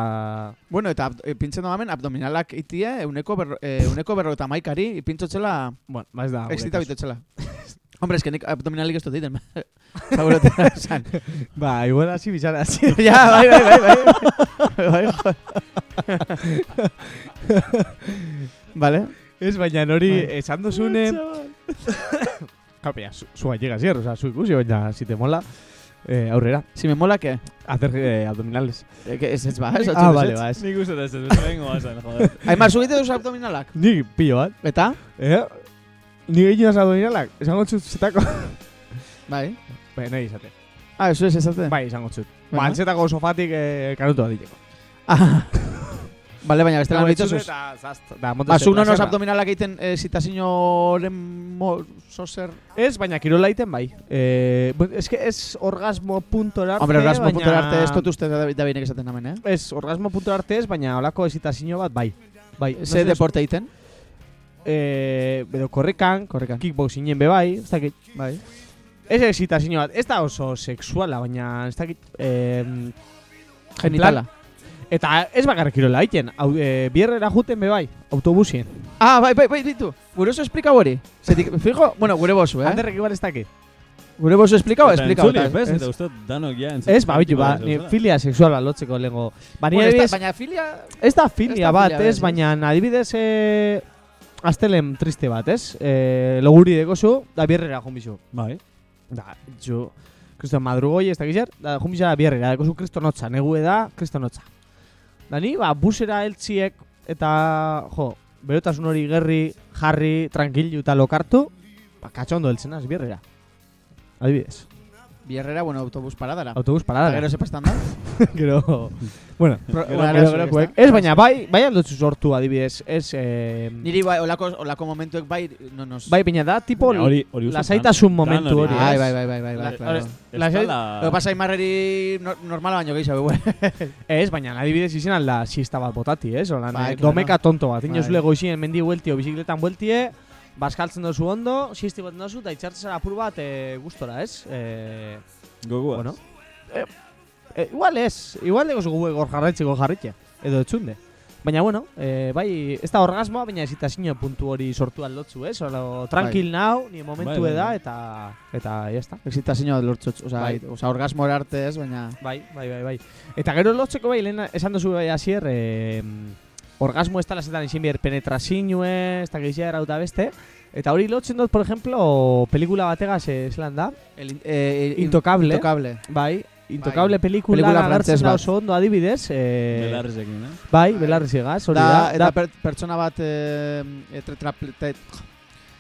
Bueno, eta eh, pintzen doamen abdominalak itie, euneko, berro, eh, euneko berro eta maikari, ipintzotzela, Bueno, ba ez da. excita bitotzela. Hombre, es que nik abdominalik ez dut egiten. Zagurote esan. Ba, igual hasi bizara hasi. ja, bai, bai, bai, bai. bai, jo. vale. Ez, baina hori esan duzune... Kapia, zu, zu gallega zier, oza, zu ikusi, baina si te mola, eh, aurrera, Si me mola, ¿qué? hacer eh, abdominales. Eh, que ez ez ba, ez Ah, vale, ba, ez. Nik uste ez dut, vengo basan, joder. Aimar, zugite duz abdominalak? Ni pillo bat. Eta? Eh? Ni egin az abdominalak, esango txut zetako. Bai. Bai, nahi izate. Ah, eso es esate. Bai, esango txut. Ba, antzetako sofatik eh, karutu adileko. Ah, Bale, baina beste lan dituzuz. zast, da, monte Ba, zuk nonos abdominalak egiten eh, zitazioaren mo, zozer... Ez, baina kirola egiten bai. Eh, bu- es que ez orgasmo puntora arte, Hombre, orgasmo baina... puntora arte, ez dut uste da, da binek esaten hemen, eh? Ez, orgasmo puntora arte ez, baina olako ezitazio bat bai. Bai, Ze no deporte egiten? Eh, edo korrekan, Korrekan. kickboxingen be bai, ez dakit. Bai. Ez ezitazio bat, ez da oso sexuala, baina ez dakit... Eh, Genitala. eta ez bakarrik kirola egiten, hau, eh, bierrera juten be bai, autobusien. Ah, bai, bai, bai, ditu. Gure oso esplika hori. Zetik, fijo, bueno, gure bosu, eh? Anderrek igual ez dakit. Gure bosu esplikau, esplikau. entzuli, eta- bez, ez. eta uste danok ja entzuli. Ez, ba, bitu, ba, ni filia sexuala lotzeko lehengo. Ba, ni Bueno, ez baina filia... ez da filia bat, ez, baina adibidez, eh, astelen triste bat, ez? Eh, loguri dekozu, da bierrera jumbizu. Bai. Da, zu, kristo madrugoi ez dakizer, da jumbisa bierrera, dekozu kristo notza, negue da, kristo notza. Da ni, ba, busera eltziek, eta, jo, berotasun hori gerri, jarri, tranquilu eta lokartu, ba, katxondo eltzenaz bierrera. Adibidez, Bierrera, bueno, autobus paradara. autobus Eta parada. gero sepastan da. gero, bueno, Pro- gero, bueno, gero. Ez, baina bai, bai aldotzu sortu adibidez, ez, eh, Niri bai, olako, olako momentuek bai, no nos... bai, baina da, tipo, hori, hori lasaitasun momentu hori, Bai, bai, bai, bai, bai, La- bai, claro. Lo que pasa, imarreri no, normala baino gehiago, bai. Ez, baina adibidez izen alda siesta bat botati, ez? Olan, Bai, eh, domeka tonto bat. Ino Bai. zule goizien mendi bueltio, bizikletan bueltie, baskaltzen dozu ondo, siesti bat dozu, eta itxartzen zara apur bat e, gustora, ez? E, Gogoaz. bueno, e, igual ez, igual degozu gu gor jarraitzeko jarritzea, edo etxunde. Baina, bueno, e, bai, ez da orgasmoa, baina ezitazio puntu hori sortu aldotzu, ez? Olo, tranquil nau, ni momentu Bai, bai, eda, bai. eta, eta, jazta. Exitazio lortzotz, oza, Bai. bai. oza, orgasmo arte ez, baina... Bai, bai, bai, bai. Eta gero lotzeko bai, lehen esan duzu bai hasier, eh, orgasmo ez dala zetan izin behar penetrazioe, ez da gehiago erauta beste. Eta hori lotzen dut, por ejemplo, pelikula bategaz, eh, zelan da? El, eh, in- Intocable. Intocable. Bai, Intocable pelikula, Pelikula agertzen frantses da oso ondo adibidez. Eh, Belarrezekin, eh? bai, belarrizegaz, hori Da, da. eta da, per, pertsona bat eh, eh, tetraple, te,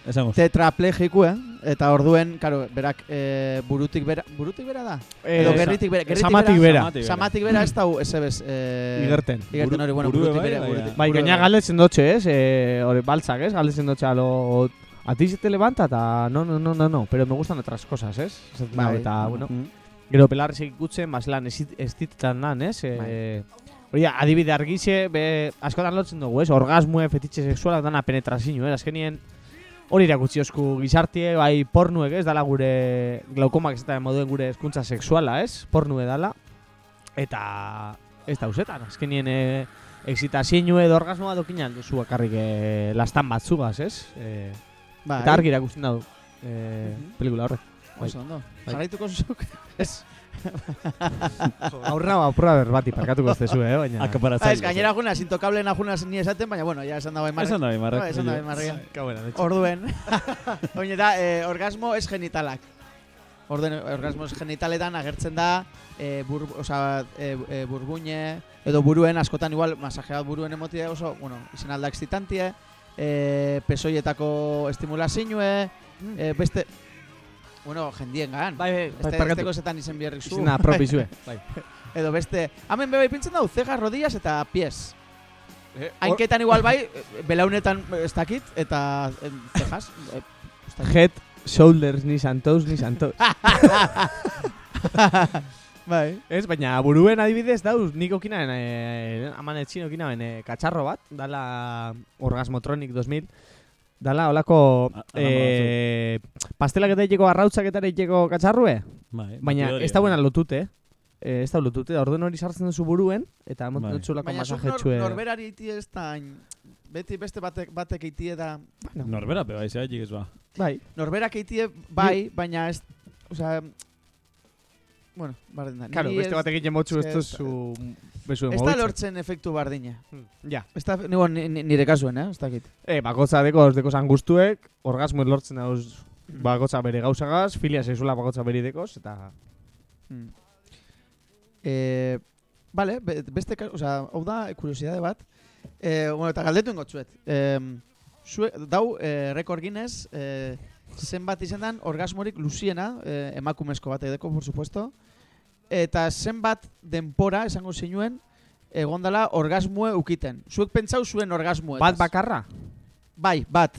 Esango. tetraplejiku, eh? Eta orduen, karo, berak eh, burutik bera, burutik bera da? eh, Edo gerritik bera, gerritik Samatik bera. bera. Samatik bera ez da, ez ebes. Eh, Igerten. Igerten hori, bueno, Burue burutik bai, bera. bai, burutik- Bai, gaina bera. galdetzen dotxe, ez? Eh, hori baltzak, ez? Galdetzen dotxe alo... A ti se te levanta eta no, no, no, no, no, pero me gustan otras cosas, ez? Esaten Bai. Eta, bueno, Mm. Gero pelarrezek ikutzen, baslan ez ez ditetan lan, ez? E, hori, adibide argixe, be, askotan lotzen dugu, ez? Orgasmue, fetitxe sexualak dana penetrazio, ez? Azkenien hori irakutsi osku gizartie, bai pornuek, ez? Dala gure glaukomak ez moduen gure hezkuntza sexuala, ez? Pornue dala. Eta ez da usetan, azkenien e, excitazio edo orgasmoa dokin alduzu bakarrik e, lastan batzugaz, ez? E, Bai. Eta argi irakusten dau e, Mhm. pelikula horrek. bai. Oso ondo. Bai. Jarraituko zuzuk. Ez. Aurra apurra berbati parkatuko ez dezu, eh? Baina... Akaparatzaile. Ah, ez, gainera juna, sintokable juna ni esaten, baina bueno, ja esan dago emarrek. Esan da, Imarrek. Bai, esan da emarrek. Kabena, Orduen. Oine da, eh, orgasmo ez genitalak. Orden, orgasmo ez genitaletan agertzen da, eh, bur, oza, eh, eh, burbuine, edo buruen, askotan igual, masajea bat buruen emotie oso, bueno, izen alda excitantie, eh, pesoietako estimulazioe, eh, beste, bueno, jendien gan. Bai, bai, Este, parkatu. esteko zetan izen biherrik zu. Izena propizue. Bai. Edo beste, hemen bebe pintzen dau, cejas, rodillas eta pies. Eh, Hainketan igual bai, eh, belaunetan eh, ez dakit, eta cejas. eh. Head, shoulders, ni santos, ni santos. bai. Ez, baina buruen adibidez dauz, nik okinaen, eh, aman etxin okinaen eh, katxarro bat, dala Orgasmotronic 2000, dala olako A- eh, pastelak eta itxeko arrautzak eta itxeko katxarrue, Bai, baina ez da buena bai. lotute, eh, ez da lotute, da orden hori sartzen duzu buruen, eta Bai. emoten dutzu lako Baina zuk nor, masajetxue. norberari iti ez da, beti beste batek, batek itie da, Bueno, Norbera, pe bai, zehagik ez ba. bai, norberak itie bai, baina ez, osea, bueno, bardin da. Claro, beste ez- batek egin motzu ez ez que- duzu bezu Ez da lortzen efektu bardina. Ja. Ez da, nigo, ni- ni- nire kasuen, eh? Ez dakit. E, bakotza dekoz, dekoz angustuek, orgasmo lortzen dauz bakotza bere gauzagaz, filia sexuala bakotza beri dekoz, eta... Mm. Eh, vale, be- beste, ka- osea, hau da, kuriosidade bat. Eh, bueno, eta galdetu ingotzuet. Eh, zue, dau, eh, rekord Guinness, eh, zenbat izendan orgasmorik luziena, eh, emakumezko bat edeko, por supuesto. Eta zenbat denpora, esango zinuen, egondala orgasmue ukiten. Zuek pentsau zuen orgasmue. Bat bakarra? Bai, bat.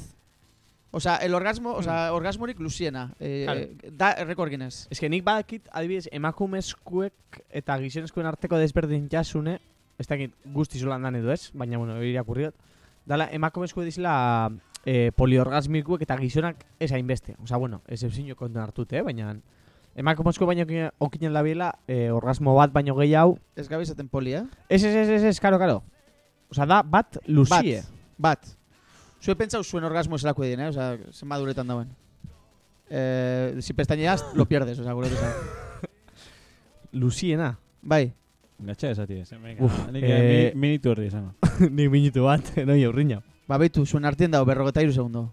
Osea, el orgasmo, osea, orgasmorik luziena. Eh, Claro. eh, da rekord Guinness. Ez que nik badakit, adibidez, emakumezkuek eta gizonezkoen arteko desberdin jasune, ez dakit guzti zulan dan edo ez, baina, bueno, irakurri dut. Dala, emakumezko dizela eh, poliorgasmikuek eta gizonak ez hainbeste. Osa, bueno, ez eusinio konten hartute, eh? baina emakumezko baino okinen- labiela eh, orgasmo bat baino gehiago. Ez gabe izaten poli, eh? Ez, ez, ez, ez, ez, karo, karo. Osa, da, bat luzie. Bat. Zuek pentsau zuen orgasmo eselako edien, eh? Osea, zenba duretan dauen. Eh, si pestañeas, lo pierdes, osea, gure esan. Luziena. Bai, Gatxa esati ez. Venga, Uf, nik eh, mi- minutu horri esango. nik minutu bat, no jaurriña. Ba, beitu, zuen artien dago, berrogeta iru segundo.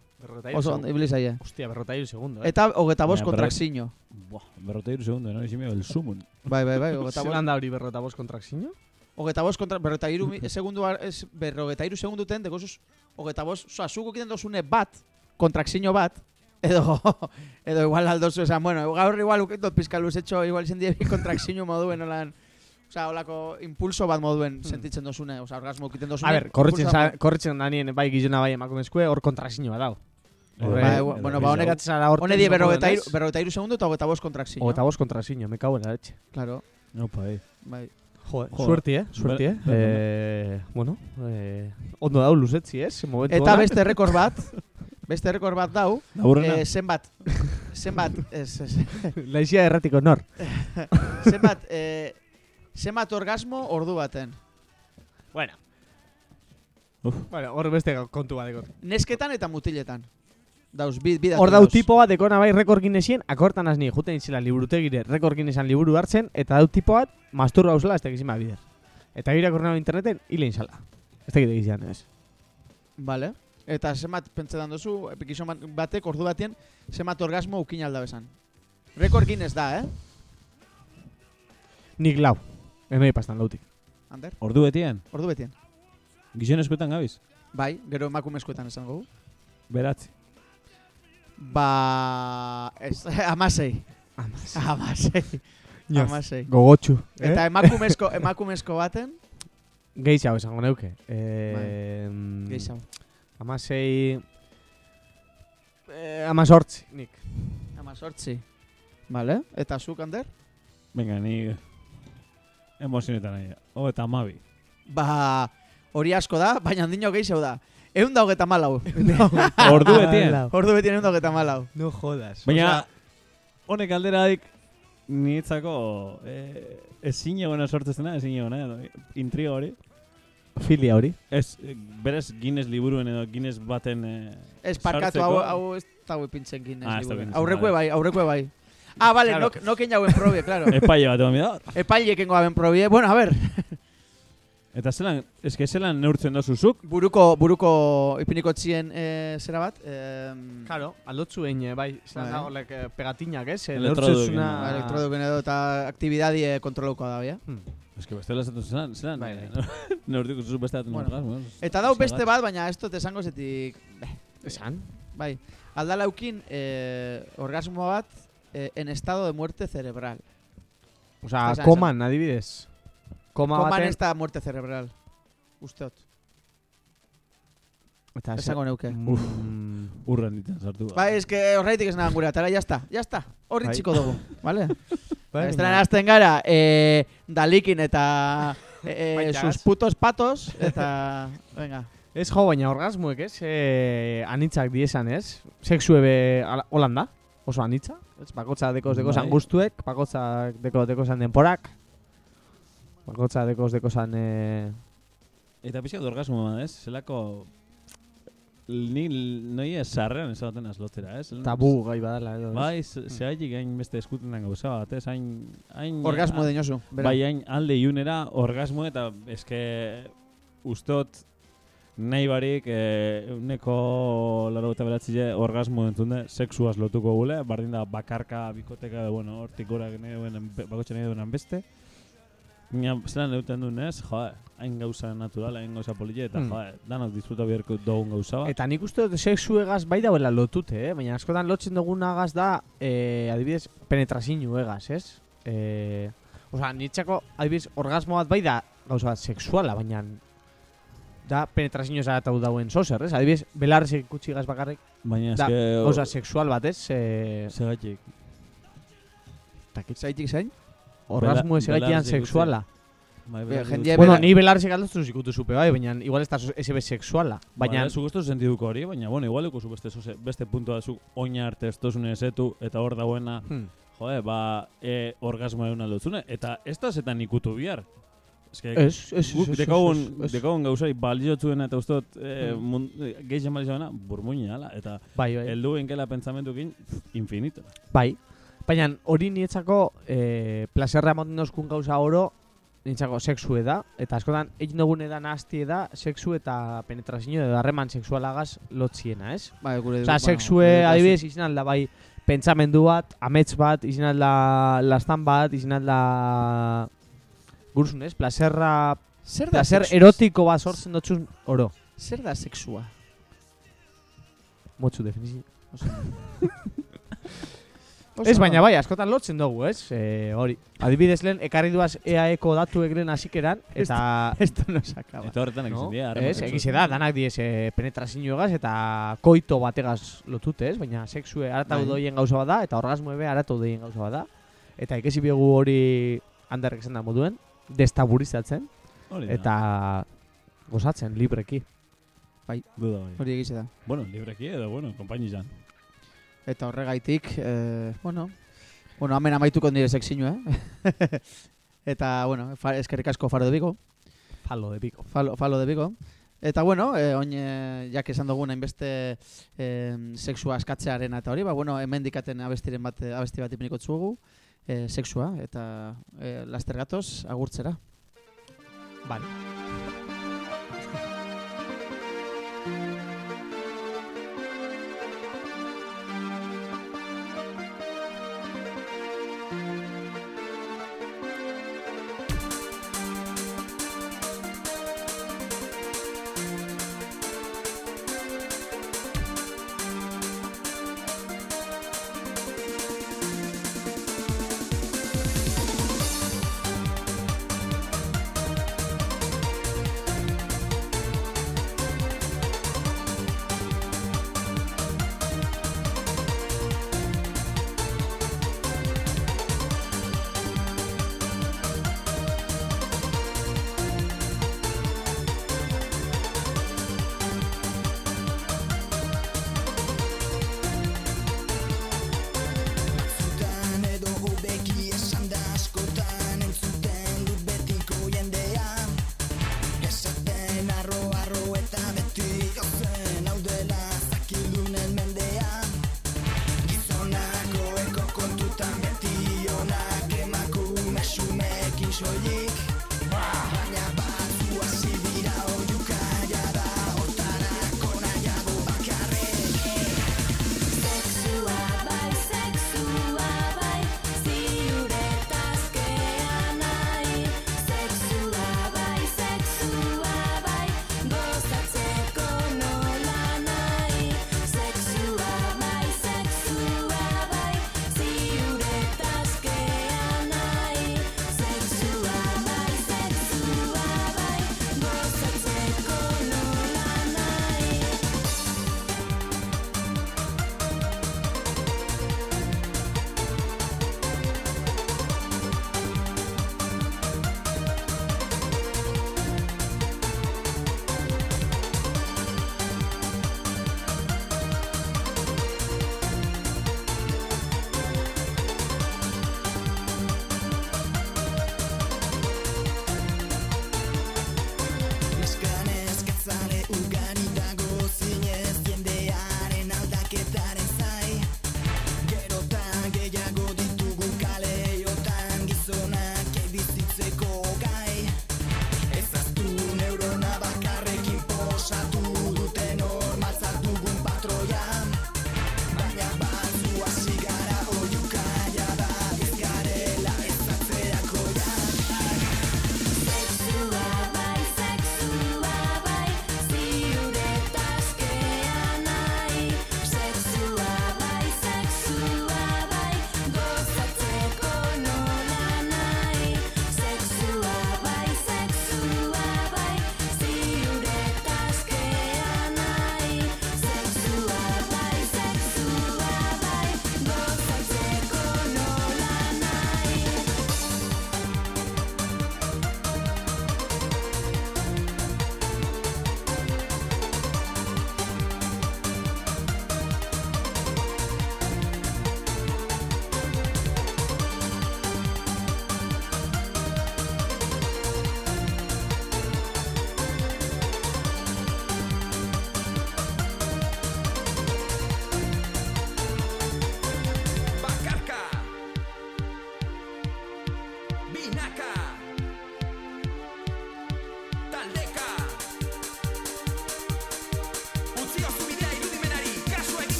Oso, ondo, ibili zaie. Hostia, berrota iru segundo, eh? Eta hogeta bost Baina, kontrakzio. Buah, berrota iru segundo, no? Izime, el sumun. Bai, bai, bai, hogeta bost. Zelan da hori berrota bost kontrakzio? Hogeta bost kontra, berrogeta iru, segundu, ez, berrogeta iru segundu ten, dekozuz, hogeta bost, oza, zuko kiten dozune bat, kontrakzio bat, edo, edo igual aldozu, esan, bueno, gaur igual ukitot pizka luzetxo, igual zen die bi kontrakzio moduen, holan, Osa, holako impulso bat moduen sentitzen dozune, osa, orgasmo ukiten dozune. A ber, korritzen, bat- korritzen danien bai gizona bai emakumezkue, hor kontrazioa dau. Horre- Bai, bu- bueno, ba, honek atzara hor... Hone die berrogeta iru, berrogeta iru segundu eta hogeta bost kontrakzio. Ogeta bost kontrazio, me cago en la leche. Claro, Opa, eh. bai. Joder, Joder. suerti, eh? Suerti, eh? Eh bueno, eh, ondo dau luzetzi, ez? Momentu Eta beste rekord bat, beste rekord bat dau, eh, zenbat, zenbat, ez, ez, Laizia erratiko nor. zenbat, eh, zenbat orgasmo ordu baten. Bueno. Uf. Bueno, hor beste kontu bat dekot. Nesketan eta mutiletan. Dauz, bi, bi Hor dau tipo bat dekona bai rekord Guinnesien, akortan azni, juten itzela liburutegire rekord Guinnessan liburu hartzen, eta dau tipo bat masturba usela ez tekizima bider. Eta irakorren interneten, hile insala. Ez tekit egizian, ez. Vale. Eta zenbat pentsetan duzu, epikizon bat- batek ordu batien, zenbat orgasmo ukin alda bezan. Rekord Guinness da, eh? Nik lau. Enoi pastan lautik. Ander, Ordu betien, ordu betien. gizonezkoetan gabiz. Bai, gero emakumezkoetan esango gu. Beratzi. Ba... Ez, amasei. Amasei. Inoz. Amasei. Gogotxu. Eta emakumezko, emakumezko baten, Gehiago esango neuke. Eh, gehiago. Amasei... Eh, amazortzi, nik. Amazortzi. Vale. Eta zuk, Ander? Venga, ni emozionetan nahi. O, eta amabi. Ba, hori asko da, baina handino gehiago da. Egun da hogeta malau. Ordu betien. Ordu betien egun da hogeta malau. No jodas. Baina, honek alderadik niretzako eh, ezin egona sortzezena, ezin egona, intriga hori. Filia hori. Ez, eh, berez Guinness liburuen edo Guinness baten... Eh, Ez, parkatu, hau, hau ez dago ipintzen Guinness. Ah, ipintzen, Aurrekue bai, aurrekue bai. Ah, vale, Claro. no, no kein jauen probie, claro. Epaile bat egon bida. Epaile kengo gaben probie. Bueno, a ver, Eta zelan, eske zelan neurtzen dozuzuk? buruko, buruko ipiniko txien eh, zera bat. Eh, Claro, aldotzu egin, eh, bai, zelan Bai. da, olek, eh, pegatinak, ez? Eh, Elektrodukin, neurtzezuna- Ah. ba, elektroduken edo eta aktibidadie kontrolauko da, bia. Eske bestela esatu zelan, zelan, Bai, eh, neurtuko zuzu beste daten Bueno. bueno. Eta dau beste bat, baina ez dut esango zetik... Esan? Bai, aldalaukin eh, orgasmo bat eh, en estado de muerte cerebral. Osa, Esan, koman, adibidez. Koma baten... ez da muerte cerebral. Usteot. Eta Esango neuke. Mm, Urran ditan sartu. Bai, es que horreitik ez nahan gure atara, jazta, jazta. Horri Bai. txiko dugu, bai, baina- azten gara, eh, dalikin eta eh, Baitaz. sus putos patos, eta, venga. Ez jo, baina orgasmuek, ez? Eh, anitzak diesan, ez? Sexue be ala- holan da. Oso anitza. Ez, bakotza dekoz dekozan Bai. gustuek, bakotza deko dekozan denporak. Bakotza dekoz dekozan... Eh... Eta pixka orgasmo bat, ez? Zelako... Ni noi ez sarrean esaten azlotera, ez? Tabu gai badala edo. ez? Bai, ze- zehaitik hain beste eskutenan gauza bat, ez? Hain... hain Orgasmo deinozu. bera. Bai, hain alde iunera orgasmo eta eske ustot nahi barik eh, uneko laro eta beratzile orgasmo entzunde sexuaz lotuko gule, bardin da bakarka, bikoteka, bueno, hortik gora nahi duen, bakotxe nahi duenan beste. Baina, zelan euten duen ez, joa, hain gauza natural, hain gauza polile, eta Hmm. joa, danok disfruta beharko dugun gauza bat. Eta nik uste dut sexuegaz bai dauela lotute, eh? Baina askotan lotzen dugunagaz da, eh, adibidez, penetrazinu egaz, ez? Eh, Osa, nitzako, adibidez, orgasmo bat bai da gauza bat sexuala, baina da penetrazio zaratau dauen sozer, ez? Adibidez, belarrezek ikutsi gaz bakarrik, Baina da, eske... gauza sexual bat, ez? E, Segatik. Zaitik zain? orgasmo ez belarrez ikusi. sexuala. Bai, guzti- Bueno, ni belarrezek aldoztu zikutu zupe, bai, baina igual ez da SB sexuala. Baina, Baina, zu gustu sentiduko hori, baina, bueno, igual ikusu beste, zoze, beste puntua zu oina arte ez tozune esetu, eta hor dagoena, hmm, jode, ba, e, orgasmo egun aldotzune, eta ez da zetan ikutu bihar. Ez, ez, ez, dekagun, gauzai baliotzuena eta ustot e, Hmm. mun, e, gehien baliotzuena, burmuina ala, eta Bai, bai. heldu enkela pentsamentukin infinito. Bai. Baina hori nietzako e, placerra moten dozkun gauza oro nintzako sexue da. Eta askotan egin dugun edan hastie da sexu eta penetrazio edo harreman sexualagaz lotziena, ez? Bai, gure Osa, bueno, sexue kasu- adibidez izan alda bai pentsamendu bat, amets bat, izan alda lastan bat, izan alda guruzun, ez? Plazerra, Zer da placer sexu? erotiko bat sortzen dutxun oro. Zer da sexua? Motzu definizio. Oso Ez, baina bai, askotan lotzen dugu, ez? E, hori. Adibidez lehen, ekarri duaz EAeko datu egren hasikeran, eta... Esto no se acaba. Eta horretan No? dira. Ez, egize da, danak diez e, penetrazioegaz eta koito bategaz lotute, ez? Baina sexue aratau Bai. doien gauza bada, eta orgasmo ebe aratau doien gauza bada. Eta ikesi biegu hori handarrek esan da moduen, destaburizatzen, eta gozatzen, libreki. Duda bai. Hori egize da. Bueno, libreki edo, bueno, kompainizan. Eta horregaitik, eh, bueno, bueno, hemen amaituko nire sexinu, eh? Eta, bueno, eskerrik asko faro de Vigo, Falo de pico. falo, falo de Vigo. Eta, bueno, eh, oin, eh, jak esan dugun hainbeste eh, sexua askatzearen eta hori, ba, bueno, hemen dikaten abestiren bat, abesti bat ipiniko tzugu, eh, sexua, eta eh, laster gatoz, agurtzera. Vale.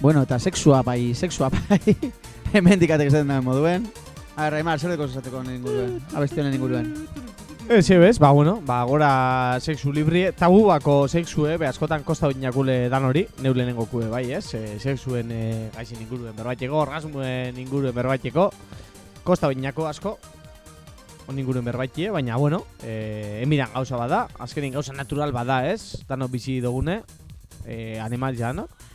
Bueno, eta sexua bai, sexua bai. Hemen dikatek esaten da moduen. A ver, Aimar, zer deko esateko honen inguruen? Abestionen inguruen. Ez, ebes, ba, bueno, ba, gora sexu libri, tabu bako sexue, be, askotan kosta oinakule dan hori, neu lehenengo kue, bai, ez? E, sexuen e, gaizin inguruen berbaiteko, orgasmuen inguruen berbaiteko, kosta oinako asko, on inguruen berbaitie, baina, bueno, e, emiran gauza bada, azkenin gauza natural bada, ez? Dano bizi dugune, e, animal janok,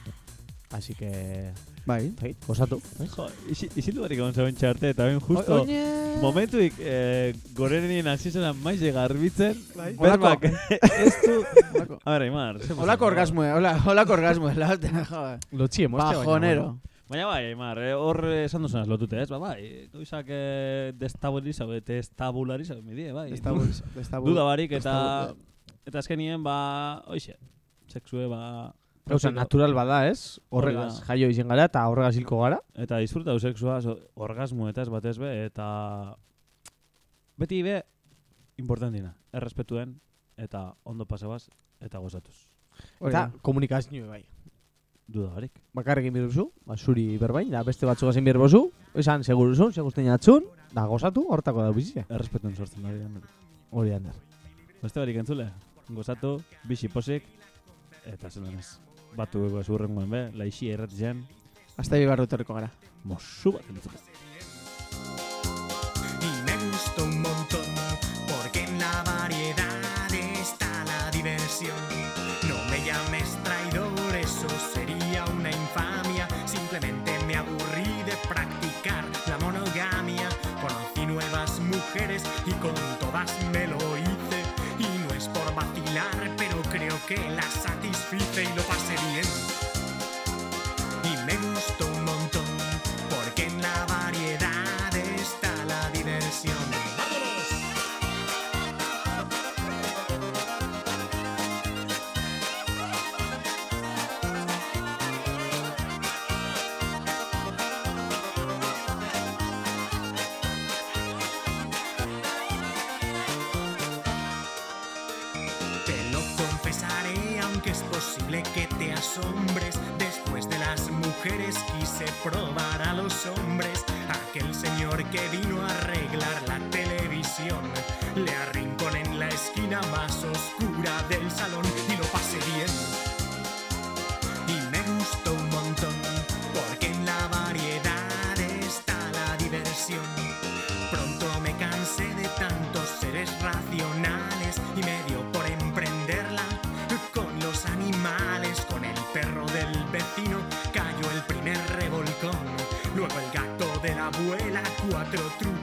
así que, Bai. bai, gozatu, ez? Jo, isi, isildu barik egon zegoen txarte, eta ben justo Oine... momentuik eh, gorenenien hasi zena maize garbitzen, Bai. berbak ez du... A ver, Aimar, Olako orgasmue, hola, olako orgasmue, la joder. Lotxie, mostia, baina, Bajonero. Baina bai, Aimar, eh, hor eh, esan duzunaz lotute, ez? Ba, bai, goizak eh, destabulariza, destabulariza, midie, bai. Destabul, destabul. Duda barik, eta... Eta azkenien, ba, oixe, sexue, ba... Gauza natural bada, ez? Horregaz jaio izen gara eta horregaz hilko gara. Eta disfrutau sexua, so, orgasmo eta ez batez be, eta... Beti be, importantina, errespetuen, eta ondo pasabaz, eta gozatuz. Eta komunikazio bai. Duda barik. Bakarrekin biruzu, ba, zuri berbain, da beste batzuk ezin birbozu, esan seguruzun, segusten jatzun, da gozatu, hortako da bizia. Errespetuen sortzen da. hori da. Hori ander. Beste barik entzule, gozatu, bixi posik, eta zelan ez. Batu ego zurrengoen be, laixi erratizen, Hasta bi barru etorriko gara. mosu bat entzule. y me gustó un montón porque en la variedad está la diversión. No me llames traidor, eso sería una infamia. Simplemente me aburrí de practicar la monogamia. Conocí nuevas mujeres y con todas me lo hice. Y no es por vacilar, pero creo que las satisfice y lo posible que te asombres. Después de las mujeres quise probar a los hombres. Aquel señor que vino a arreglar la televisión. Le arrinconé en la esquina más oscura del salón y lo pasé bien. Y me gustó un montón, otro truco.